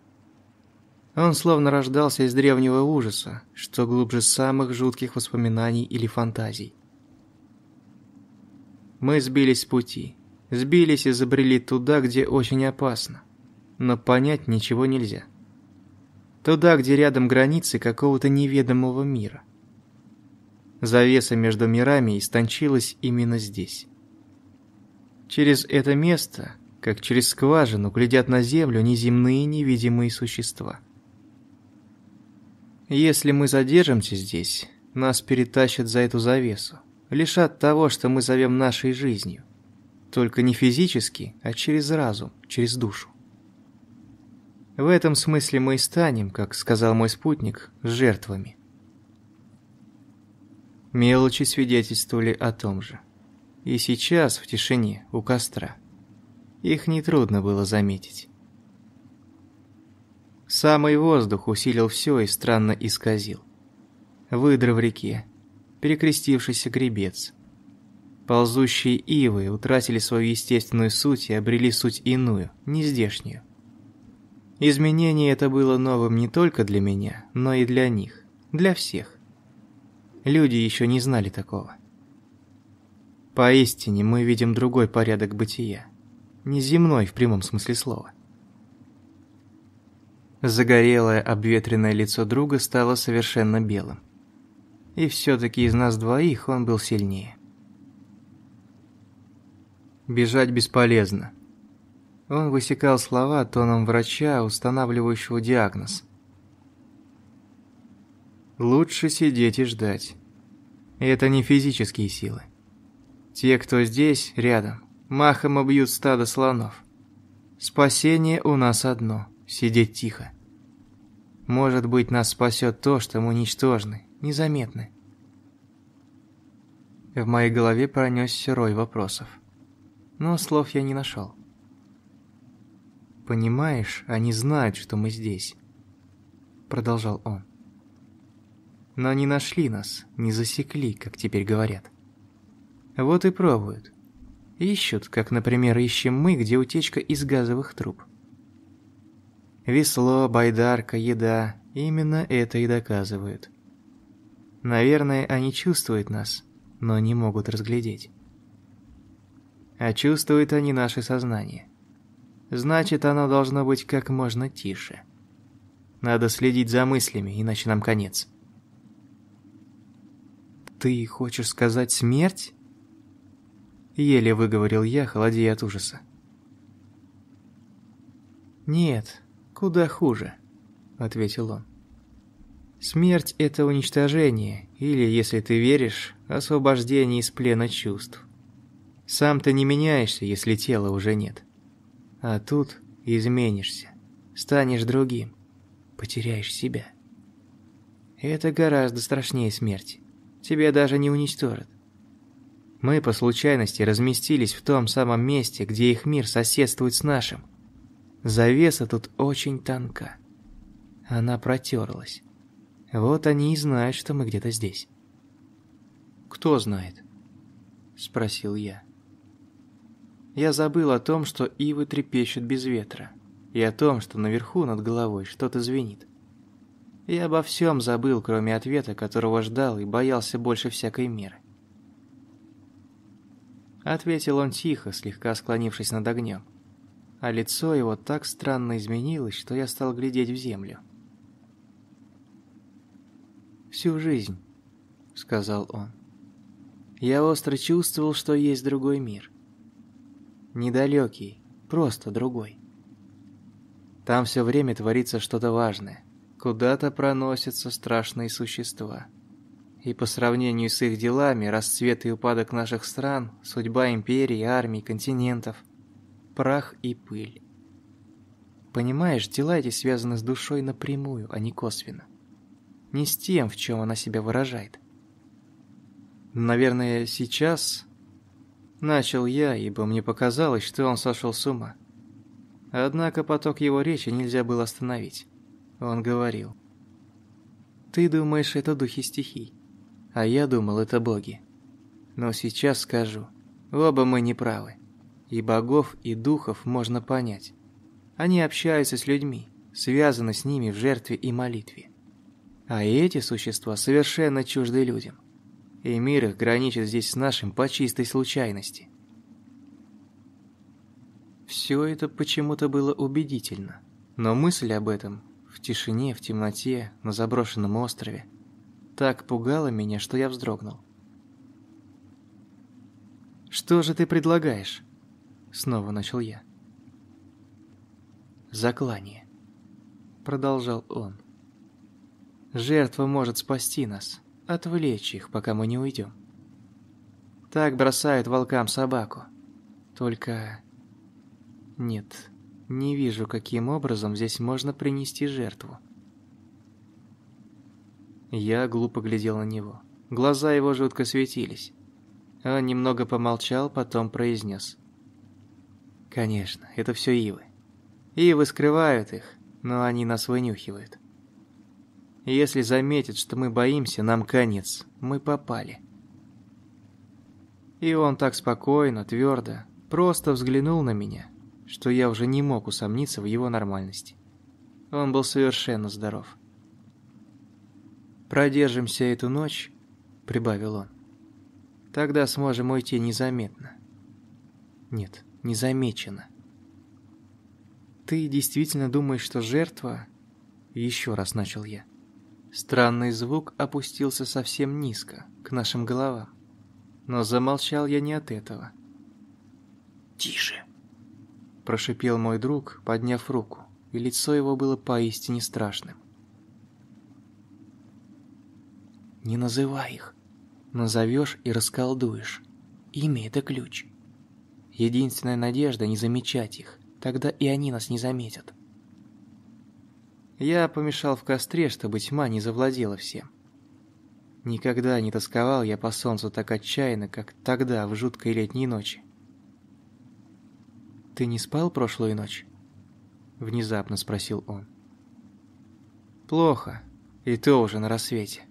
Он словно рождался из древнего ужаса, что глубже самых жутких воспоминаний или фантазий. Мы сбились с пути, Сбились и забрели туда, где очень опасно. Но понять ничего нельзя. Туда, где рядом границы какого-то неведомого мира. Завеса между мирами истончилась именно здесь. Через это место, как через скважину, глядят на землю неземные невидимые существа. Если мы задержимся здесь, нас перетащат за эту завесу, лишат того, что мы зовем нашей жизнью – только не физически, а через разум, через душу. В этом смысле мы и станем, как сказал мой спутник, жертвами. Мелочи свидетельствовали о том же. И сейчас, в тишине, у костра. Их нетрудно было заметить. Самый воздух усилил все и странно исказил. Выдры в реке, перекрестившийся гребец. Ползущие ивы утратили свою естественную суть и обрели суть иную, нездешнюю. Изменение это было новым не только для меня, но и для них, для всех. Люди еще не знали такого. Поистине мы видим другой порядок бытия, неземной в прямом смысле слова. Загорелое обветренное лицо друга стало совершенно белым. И все-таки из нас двоих он был сильнее. Бежать бесполезно. Он высекал слова тоном врача, устанавливающего диагноз. Лучше сидеть и ждать. Это не физические силы. Те, кто здесь, рядом, махом обьют стадо слонов. Спасение у нас одно – сидеть тихо. Может быть, нас спасет то, что мы ничтожны, незаметны. В моей голове пронесся рой вопросов. Но слов я не нашел. «Понимаешь, они знают, что мы здесь», — продолжал он. «Но не нашли нас, не засекли, как теперь говорят. Вот и пробуют. Ищут, как, например, ищем мы, где утечка из газовых труб. Весло, байдарка, еда – именно это и доказывают. Наверное, они чувствуют нас, но не могут разглядеть. А чувствуют они наше сознание. Значит, оно должно быть как можно тише. Надо следить за мыслями, иначе нам конец. «Ты хочешь сказать смерть?» Еле выговорил я, холодея от ужаса. «Нет, куда хуже», — ответил он. «Смерть — это уничтожение, или, если ты веришь, освобождение из плена чувств. Сам ты не меняешься, если тела уже нет. А тут изменишься, станешь другим, потеряешь себя. Это гораздо страшнее смерти. Тебя даже не уничтожат. Мы по случайности разместились в том самом месте, где их мир соседствует с нашим. Завеса тут очень тонка. Она протерлась. Вот они и знают, что мы где-то здесь. «Кто знает?» – спросил я. Я забыл о том, что ивы трепещут без ветра, и о том, что наверху над головой что-то звенит. Я обо всем забыл, кроме ответа, которого ждал и боялся больше всякой меры. Ответил он тихо, слегка склонившись над огнем. А лицо его так странно изменилось, что я стал глядеть в землю. «Всю жизнь», — сказал он. «Я остро чувствовал, что есть другой мир. Недалекий, просто другой. Там все время творится что-то важное. Куда-то проносятся страшные существа. И по сравнению с их делами, расцвет и упадок наших стран, судьба империй, армий, континентов, прах и пыль. Понимаешь, дела эти связаны с душой напрямую, а не косвенно. Не с тем, в чем она себя выражает. Наверное, сейчас... Начал я, ибо мне показалось, что он сошел с ума. Однако поток его речи нельзя было остановить. Он говорил. «Ты думаешь, это духи стихий. А я думал, это боги. Но сейчас скажу, оба мы не правы. И богов, и духов можно понять. Они общаются с людьми, связаны с ними в жертве и молитве. А эти существа совершенно чужды людям. И мир их граничит здесь с нашим по чистой случайности. Все это почему-то было убедительно. Но мысль об этом, тишине, в темноте, на заброшенном острове, так пугало меня, что я вздрогнул. «Что же ты предлагаешь?» Снова начал я. «Заклание», — продолжал он. «Жертва может спасти нас, отвлечь их, пока мы не уйдем. Так бросают волкам собаку. Только... Нет, не вижу, каким образом здесь можно принести жертву. Я глупо глядел на него. Глаза его жутко светились. Он немного помолчал, потом произнес. Конечно, это все ивы. Ивы скрывают их, но они нас вынюхивают. Если заметят, что мы боимся, нам конец. Мы попали. И он так спокойно, твердо, просто взглянул на меня, что я уже не мог усомниться в его нормальности. Он был совершенно здоров. «Продержимся эту ночь», — прибавил он. «Тогда сможем уйти незаметно». «Нет, незамечено». «Ты действительно думаешь, что жертва...» Еще раз начал я. Странный звук опустился совсем низко, к нашим головам. Но замолчал я не от этого. «Тише!» Прошипел мой друг, подняв руку, и лицо его было поистине страшным. «Не называй их. Назовешь и расколдуешь. Имя — это ключ. Единственная надежда — не замечать их. Тогда и они нас не заметят». Я помешал в костре, чтобы тьма не завладела всем. Никогда не тосковал я по солнцу так отчаянно, как тогда, в жуткой летней ночи. «Ты не спал прошлую ночь?» Внезапно спросил он. «Плохо, и то уже на рассвете».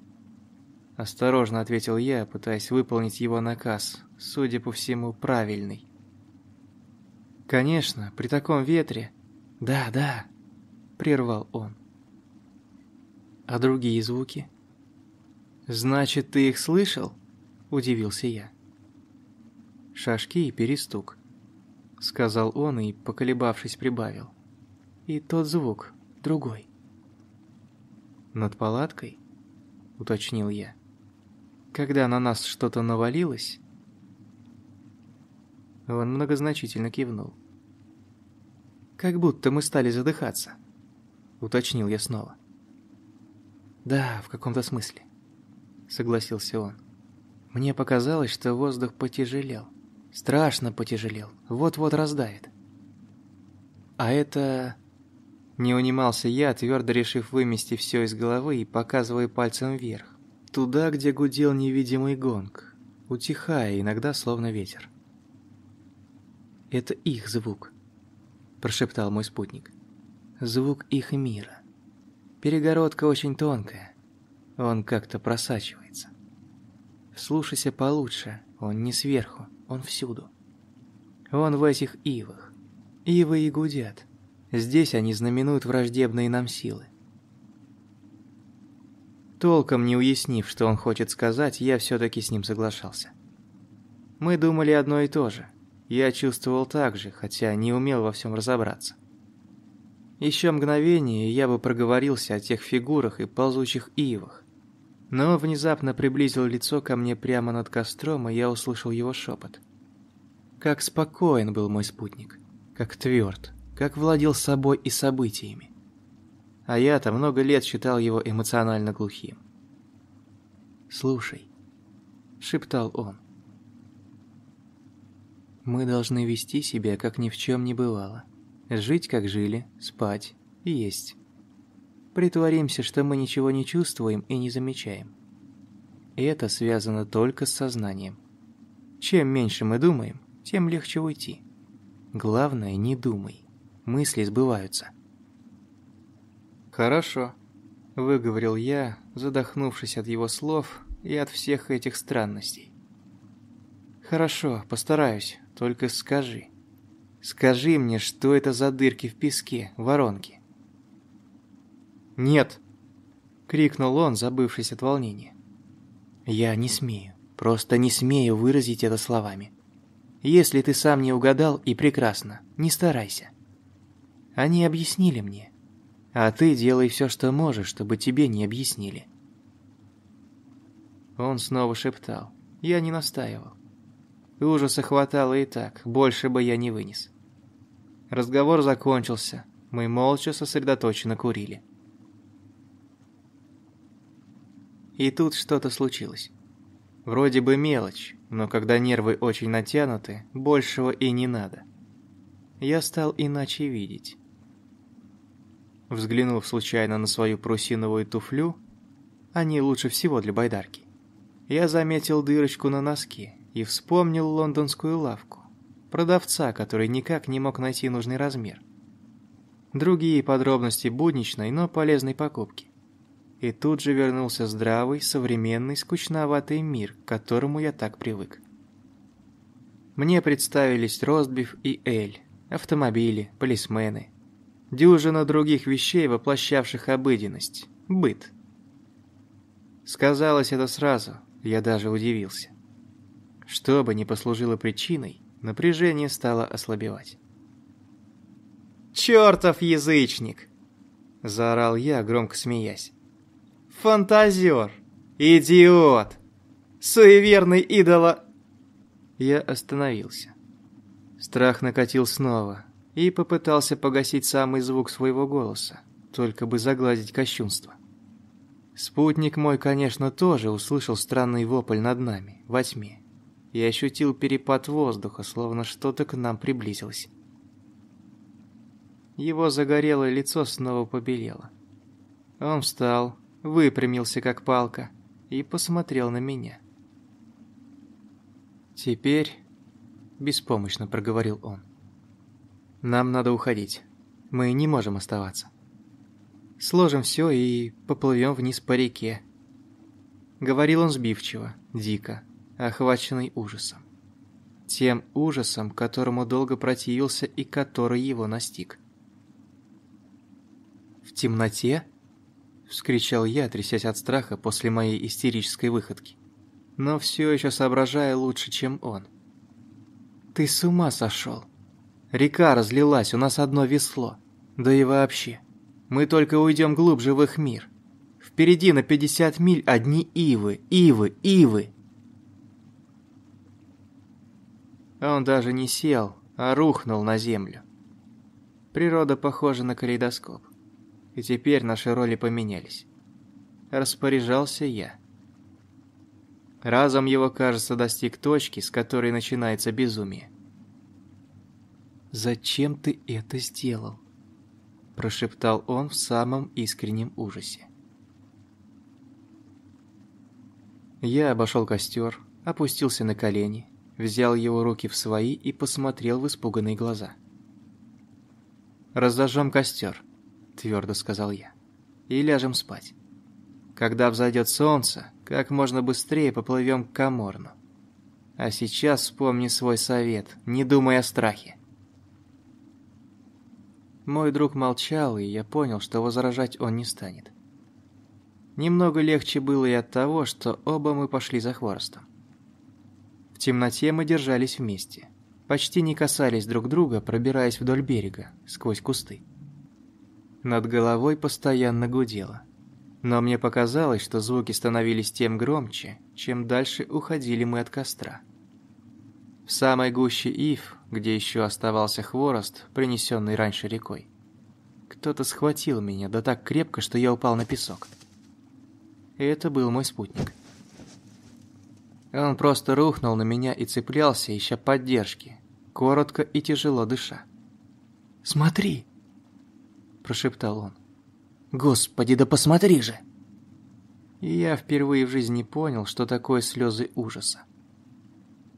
Осторожно ответил я, пытаясь выполнить его наказ, судя по всему, правильный. «Конечно, при таком ветре...» «Да, да», — прервал он. «А другие звуки?» «Значит, ты их слышал?» – удивился я. «Шашки и перестук», – сказал он и, поколебавшись, прибавил. «И тот звук, другой». «Над палаткой?» – уточнил я. «Когда на нас что-то навалилось?» Он многозначительно кивнул. «Как будто мы стали задыхаться», – уточнил я снова. «Да, в каком-то смысле согласился он. Мне показалось, что воздух потяжелел. Страшно потяжелел. Вот-вот раздавит. А это... Не унимался я, твердо решив вымести все из головы и показывая пальцем вверх. Туда, где гудел невидимый гонг, утихая иногда словно ветер. «Это их звук», – прошептал мой спутник. «Звук их мира. Перегородка очень тонкая. Он как-то просачивается. Слушайся получше, он не сверху, он всюду. Он в этих ивах. Ивы и гудят. Здесь они знаменуют враждебные нам силы. Толком не уяснив, что он хочет сказать, я все-таки с ним соглашался. Мы думали одно и то же. Я чувствовал так же, хотя не умел во всем разобраться. Еще мгновение, я бы проговорился о тех фигурах и ползучих ивах, но внезапно приблизил лицо ко мне прямо над костром, и я услышал его шепот. Как спокоен был мой спутник, как тверд, как владел собой и событиями. А я-то много лет считал его эмоционально глухим. «Слушай», — шептал он, — «мы должны вести себя, как ни в чем не бывало, жить, как жили, спать и есть». Притворимся, что мы ничего не чувствуем и не замечаем. Это связано только с сознанием. Чем меньше мы думаем, тем легче уйти. Главное, не думай. Мысли сбываются. «Хорошо», — выговорил я, задохнувшись от его слов и от всех этих странностей. «Хорошо, постараюсь, только скажи. Скажи мне, что это за дырки в песке, воронки?» «Нет!» — крикнул он, забывшись от волнения. «Я не смею, просто не смею выразить это словами. Если ты сам не угадал, и прекрасно, не старайся. Они объяснили мне, а ты делай все, что можешь, чтобы тебе не объяснили». Он снова шептал. Я не настаивал. Ужаса хватало и так, больше бы я не вынес. Разговор закончился, мы молча сосредоточенно курили. И тут что-то случилось. Вроде бы мелочь, но когда нервы очень натянуты, большего и не надо. Я стал иначе видеть. Взглянув случайно на свою прусиновую туфлю, они лучше всего для байдарки, я заметил дырочку на носке и вспомнил лондонскую лавку, продавца, который никак не мог найти нужный размер. Другие подробности будничной, но полезной покупки. И тут же вернулся здравый, современный, скучноватый мир, к которому я так привык. Мне представились Ростбиф и Эль, автомобили, полисмены, дюжина других вещей, воплощавших обыденность, быт. Сказалось это сразу, я даже удивился. Что бы ни послужило причиной, напряжение стало ослабевать. «Чертов язычник!» – заорал я, громко смеясь. «Фантазер! Идиот! Суеверный идола!» Я остановился. Страх накатил снова и попытался погасить самый звук своего голоса, только бы загладить кощунство. Спутник мой, конечно, тоже услышал странный вопль над нами, во тьме, и ощутил перепад воздуха, словно что-то к нам приблизилось. Его загорелое лицо снова побелело. Он встал, выпрямился как палка и посмотрел на меня. «Теперь...» — беспомощно проговорил он. «Нам надо уходить. Мы не можем оставаться. Сложим все и поплывем вниз по реке». Говорил он сбивчиво, дико, охваченный ужасом. Тем ужасом, которому долго противился и который его настиг. «В темноте?» — вскричал я, трясясь от страха после моей истерической выходки но все еще соображая лучше, чем он. «Ты с ума сошел? Река разлилась, у нас одно весло. Да и вообще, мы только уйдем глубже в их мир. Впереди на 50 миль одни ивы, ивы, ивы!» Он даже не сел, а рухнул на землю. Природа похожа на калейдоскоп. И теперь наши роли поменялись. Распоряжался я. Разум его, кажется, достиг точки, с которой начинается безумие. «Зачем ты это сделал?» – прошептал он в самом искреннем ужасе. Я обошел костер, опустился на колени, взял его руки в свои и посмотрел в испуганные глаза. «Разожжем костер», – твердо сказал я, – «и ляжем спать. Когда взойдет солнце, как можно быстрее поплывем к Каморну. А сейчас вспомни свой совет, не думай о страхе. Мой друг молчал, и я понял, что возражать он не станет. Немного легче было и от того, что оба мы пошли за хворостом. В темноте мы держались вместе, почти не касались друг друга, пробираясь вдоль берега, сквозь кусты. Над головой постоянно гудело – но мне показалось, что звуки становились тем громче, чем дальше уходили мы от костра. В самой гуще ив, где еще оставался хворост, принесенный раньше рекой, кто-то схватил меня, да так крепко, что я упал на песок. Это был мой спутник. Он просто рухнул на меня и цеплялся, ища поддержки, коротко и тяжело дыша. «Смотри!» – прошептал он. Господи, да посмотри же!» И я впервые в жизни понял, что такое слезы ужаса.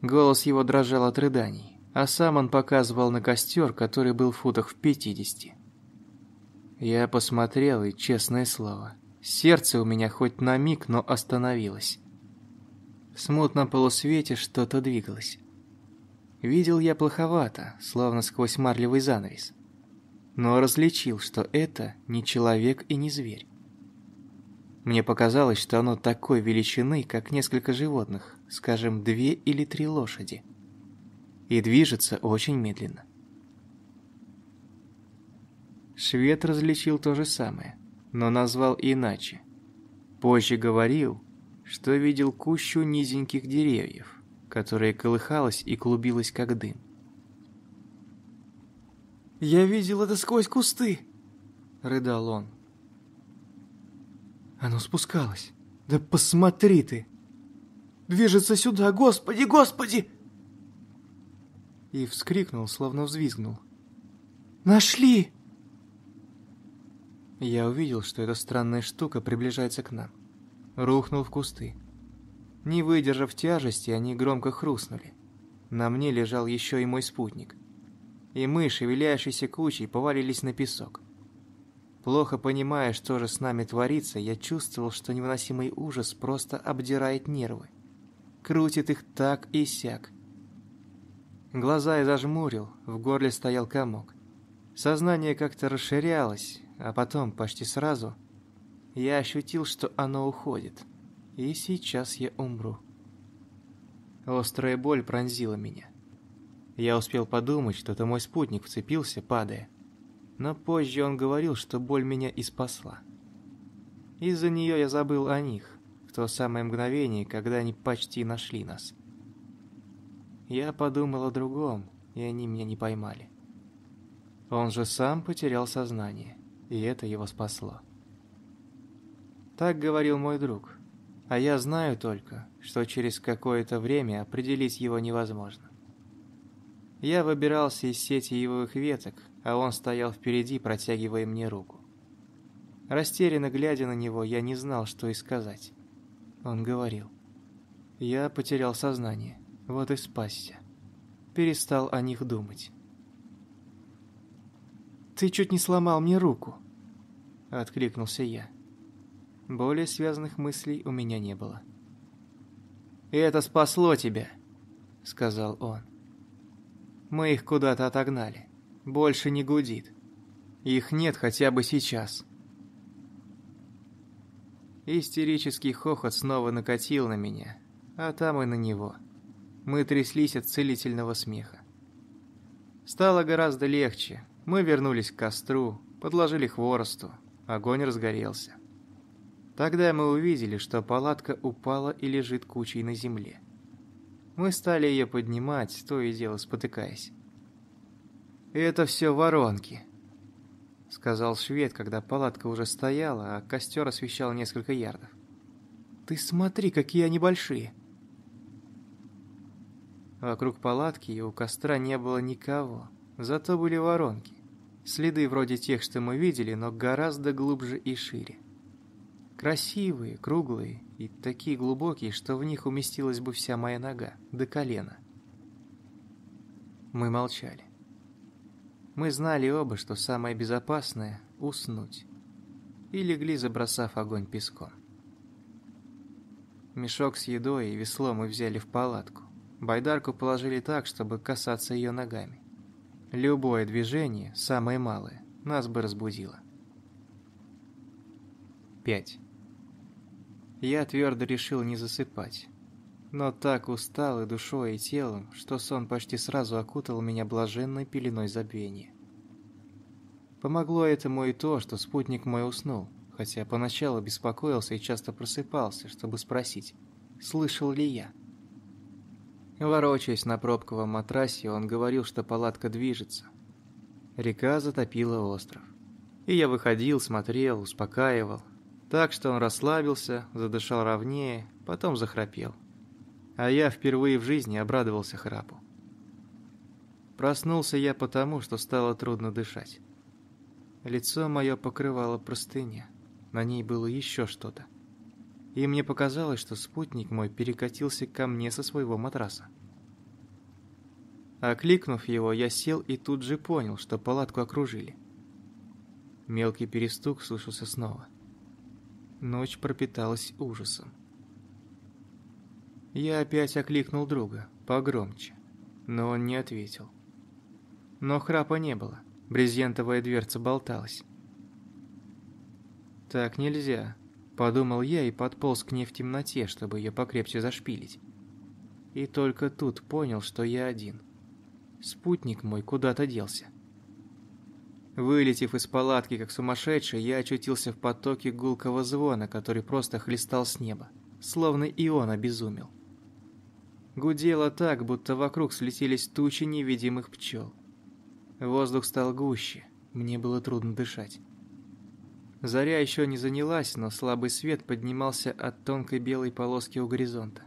Голос его дрожал от рыданий, а сам он показывал на костер, который был в футах в пятидесяти. Я посмотрел, и, честное слово, сердце у меня хоть на миг, но остановилось. В смутном полусвете что-то двигалось. Видел я плоховато, словно сквозь марлевый занавес но различил, что это не человек и не зверь. Мне показалось, что оно такой величины, как несколько животных, скажем, две или три лошади, и движется очень медленно. Швед различил то же самое, но назвал иначе. Позже говорил, что видел кущу низеньких деревьев, которая колыхалась и клубилась как дым. «Я видел это сквозь кусты!» — рыдал он. Оно спускалось. «Да посмотри ты! Движется сюда! Господи, Господи!» И вскрикнул, словно взвизгнул. «Нашли!» Я увидел, что эта странная штука приближается к нам. Рухнул в кусты. Не выдержав тяжести, они громко хрустнули. на мне лежал еще и мой спутник. И мы, шевеляющейся кучей, повалились на песок. Плохо понимая, что же с нами творится, я чувствовал, что невыносимый ужас просто обдирает нервы. Крутит их так и сяк. Глаза я зажмурил, в горле стоял комок. Сознание как-то расширялось, а потом, почти сразу, я ощутил, что оно уходит. И сейчас я умру. Острая боль пронзила меня. Я успел подумать, что это мой спутник вцепился, падая. Но позже он говорил, что боль меня и спасла. Из-за нее я забыл о них, в то самое мгновение, когда они почти нашли нас. Я подумал о другом, и они меня не поймали. Он же сам потерял сознание, и это его спасло. Так говорил мой друг, а я знаю только, что через какое-то время определить его невозможно. Я выбирался из сети ивовых веток, а он стоял впереди, протягивая мне руку. Растерянно глядя на него, я не знал, что и сказать. Он говорил. Я потерял сознание, вот и спасся. Перестал о них думать. «Ты чуть не сломал мне руку!» Откликнулся я. Более связанных мыслей у меня не было. «И это спасло тебя!» Сказал он. «Мы их куда-то отогнали больше не гудит. Их нет хотя бы сейчас. Истерический хохот снова накатил на меня, а там и на него. Мы тряслись от целительного смеха. Стало гораздо легче. Мы вернулись к костру, подложили хворосту. Огонь разгорелся. Тогда мы увидели, что палатка упала и лежит кучей на земле. Мы стали ее поднимать, то и дело спотыкаясь. «Это все воронки», — сказал швед, когда палатка уже стояла, а костер освещал несколько ярдов. «Ты смотри, какие они большие!» Вокруг палатки и у костра не было никого, зато были воронки. Следы вроде тех, что мы видели, но гораздо глубже и шире. Красивые, круглые и такие глубокие, что в них уместилась бы вся моя нога, до колена. Мы молчали. Мы знали оба, что самое безопасное — уснуть. И легли, забросав огонь песком. Мешок с едой и весло мы взяли в палатку. Байдарку положили так, чтобы касаться ее ногами. Любое движение, самое малое, нас бы разбудило. 5. Я твердо решил не засыпать. Но так устал и душой, и телом, что сон почти сразу окутал меня блаженной пеленой забвения. Помогло этому и то, что спутник мой уснул, хотя поначалу беспокоился и часто просыпался, чтобы спросить, слышал ли я. Ворочаясь на пробковом матрасе, он говорил, что палатка движется. Река затопила остров. И я выходил, смотрел, успокаивал. Так что он расслабился, задышал ровнее, потом захрапел а я впервые в жизни обрадовался храпу. Проснулся я потому, что стало трудно дышать. Лицо мое покрывало простыня, на ней было еще что-то. И мне показалось, что спутник мой перекатился ко мне со своего матраса. Окликнув его, я сел и тут же понял, что палатку окружили. Мелкий перестук слышался снова. Ночь пропиталась ужасом. Я опять окликнул друга, погромче, но он не ответил. Но храпа не было, брезентовая дверца болталась. «Так нельзя», — подумал я и подполз к ней в темноте, чтобы ее покрепче зашпилить. И только тут понял, что я один. Спутник мой куда-то делся. Вылетев из палатки как сумасшедший, я очутился в потоке гулкого звона, который просто хлестал с неба, словно и он обезумел. Гудело так, будто вокруг слетелись тучи невидимых пчел. Воздух стал гуще, мне было трудно дышать. Заря еще не занялась, но слабый свет поднимался от тонкой белой полоски у горизонта.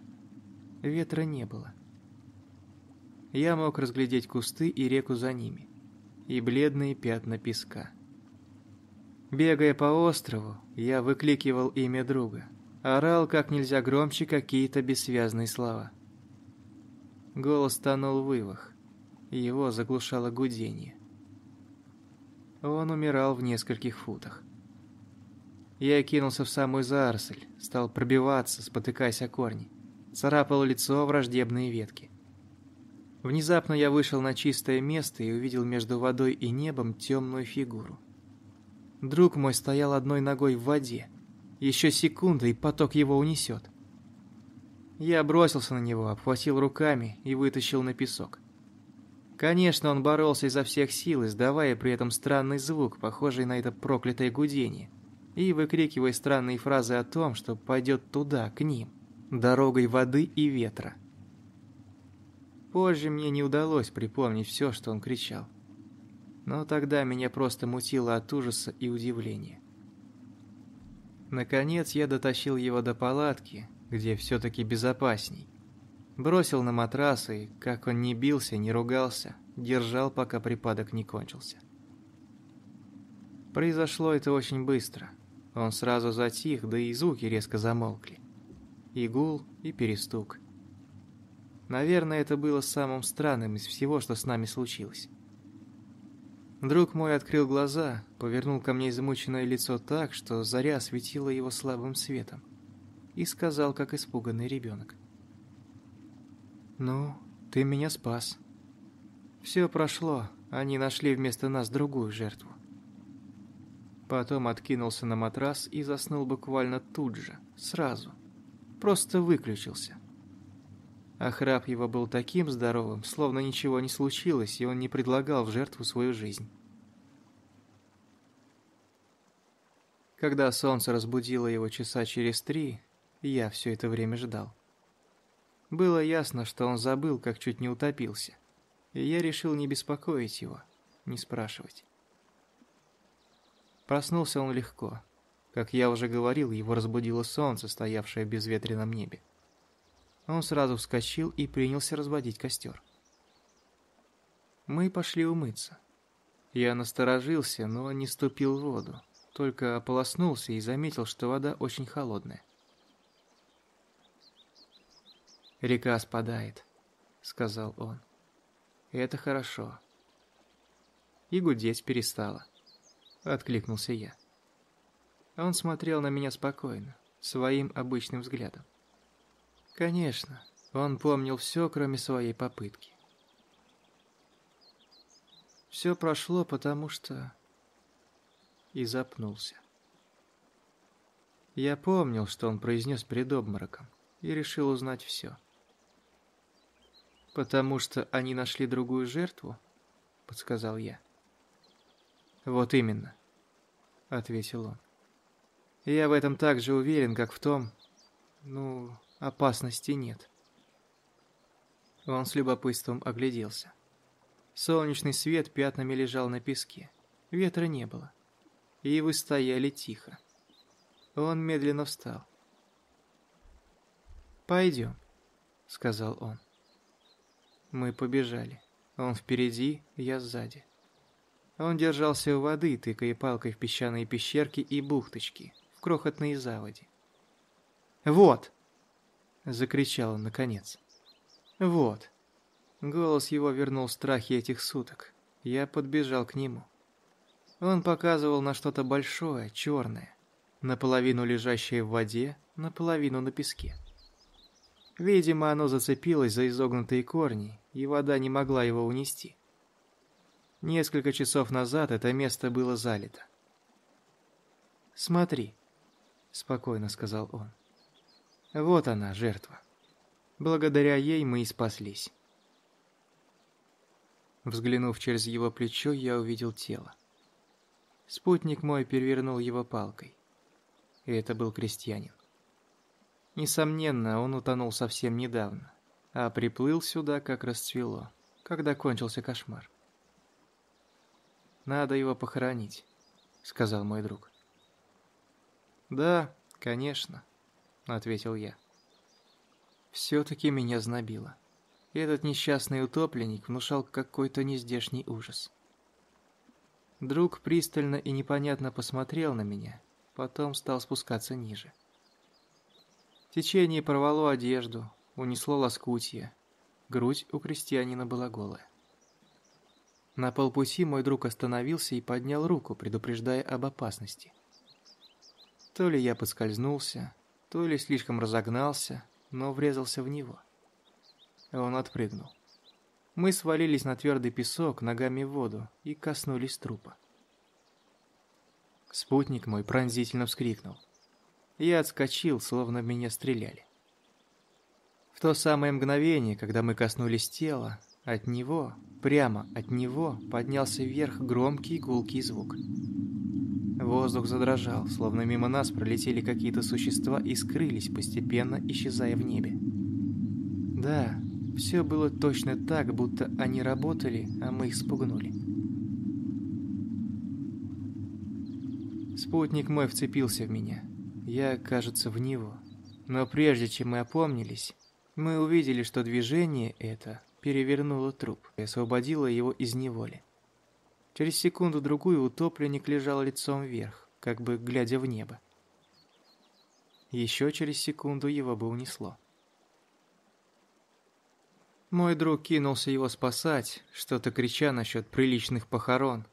Ветра не было. Я мог разглядеть кусты и реку за ними, и бледные пятна песка. Бегая по острову, я выкликивал имя друга, орал как нельзя громче какие-то бессвязные слова. Голос тонул в вывах. Его заглушало гудение. Он умирал в нескольких футах. Я кинулся в самую заросль, стал пробиваться, спотыкаясь о корни. Царапал лицо враждебные ветки. Внезапно я вышел на чистое место и увидел между водой и небом темную фигуру. Друг мой стоял одной ногой в воде. Еще секунда, и поток его унесет. Я бросился на него, обхватил руками и вытащил на песок. Конечно, он боролся изо всех сил, издавая при этом странный звук, похожий на это проклятое гудение, и выкрикивая странные фразы о том, что пойдет туда, к ним, дорогой воды и ветра. Позже мне не удалось припомнить все, что он кричал. Но тогда меня просто мутило от ужаса и удивления. Наконец я дотащил его до палатки, где все-таки безопасней. Бросил на матрас и, как он не бился, не ругался, держал, пока припадок не кончился. Произошло это очень быстро. Он сразу затих, да и звуки резко замолкли. И гул, и перестук. Наверное, это было самым странным из всего, что с нами случилось. Друг мой открыл глаза, повернул ко мне измученное лицо так, что заря осветила его слабым светом, и сказал, как испуганный ребенок. «Ну, ты меня спас. Все прошло, они нашли вместо нас другую жертву». Потом откинулся на матрас и заснул буквально тут же, сразу. Просто выключился. А храп его был таким здоровым, словно ничего не случилось, и он не предлагал в жертву свою жизнь. Когда солнце разбудило его часа через три, я все это время ждал. Было ясно, что он забыл, как чуть не утопился, и я решил не беспокоить его, не спрашивать. Проснулся он легко. Как я уже говорил, его разбудило солнце, стоявшее в безветренном небе. Он сразу вскочил и принялся разводить костер. Мы пошли умыться. Я насторожился, но не ступил в воду, только ополоснулся и заметил, что вода очень холодная. «Река спадает», — сказал он. «Это хорошо». И гудеть перестала. Откликнулся я. Он смотрел на меня спокойно, своим обычным взглядом. Конечно, он помнил все, кроме своей попытки. Все прошло, потому что... И запнулся. Я помнил, что он произнес перед обмороком, и решил узнать все. «Потому что они нашли другую жертву?» — подсказал я. «Вот именно», — ответил он. «Я в этом так же уверен, как в том... Ну, Опасности нет. Он с любопытством огляделся. Солнечный свет пятнами лежал на песке. Ветра не было. И вы стояли тихо. Он медленно встал. «Пойдем», — сказал он. Мы побежали. Он впереди, я сзади. Он держался у воды, тыкая палкой в песчаные пещерки и бухточки, в крохотные заводи. «Вот!» Закричал он наконец. «Вот». Голос его вернул страхи этих суток. Я подбежал к нему. Он показывал на что-то большое, черное, наполовину лежащее в воде, наполовину на песке. Видимо, оно зацепилось за изогнутые корни, и вода не могла его унести. Несколько часов назад это место было залито. «Смотри», — спокойно сказал он. Вот она, жертва. Благодаря ей мы и спаслись. Взглянув через его плечо, я увидел тело. Спутник мой перевернул его палкой. И это был крестьянин. Несомненно, он утонул совсем недавно, а приплыл сюда, как расцвело, когда кончился кошмар. «Надо его похоронить», — сказал мой друг. «Да, конечно», ответил я. Все-таки меня знобило. Этот несчастный утопленник внушал какой-то нездешний ужас. Друг пристально и непонятно посмотрел на меня, потом стал спускаться ниже. Течение порвало одежду, унесло лоскутья. Грудь у крестьянина была голая. На полпути мой друг остановился и поднял руку, предупреждая об опасности. То ли я подскользнулся, то ли слишком разогнался, но врезался в него. Он отпрыгнул. Мы свалились на твердый песок, ногами в воду, и коснулись трупа. Спутник мой пронзительно вскрикнул. Я отскочил, словно меня стреляли. В то самое мгновение, когда мы коснулись тела, от него, прямо от него, поднялся вверх громкий гулкий звук. Воздух задрожал, словно мимо нас пролетели какие-то существа и скрылись, постепенно исчезая в небе. Да, все было точно так, будто они работали, а мы их спугнули. Спутник мой вцепился в меня. Я, кажется, в него. Но прежде чем мы опомнились, мы увидели, что движение это перевернуло труп и освободило его из неволи. Через секунду-другую утопленник лежал лицом вверх, как бы глядя в небо. Еще через секунду его бы унесло. Мой друг кинулся его спасать, что-то крича насчет приличных похорон,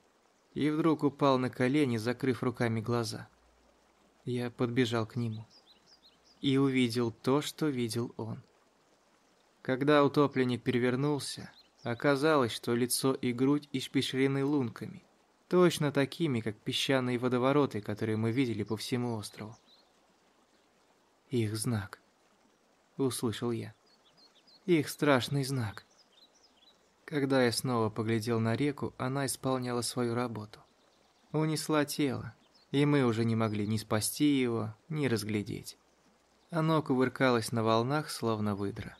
и вдруг упал на колени, закрыв руками глаза. Я подбежал к нему и увидел то, что видел он. Когда утопленник перевернулся, оказалось, что лицо и грудь испещрены лунками, точно такими, как песчаные водовороты, которые мы видели по всему острову. «Их знак», — услышал я. «Их страшный знак». Когда я снова поглядел на реку, она исполняла свою работу. Унесла тело, и мы уже не могли ни спасти его, ни разглядеть. Оно кувыркалось на волнах, словно выдра.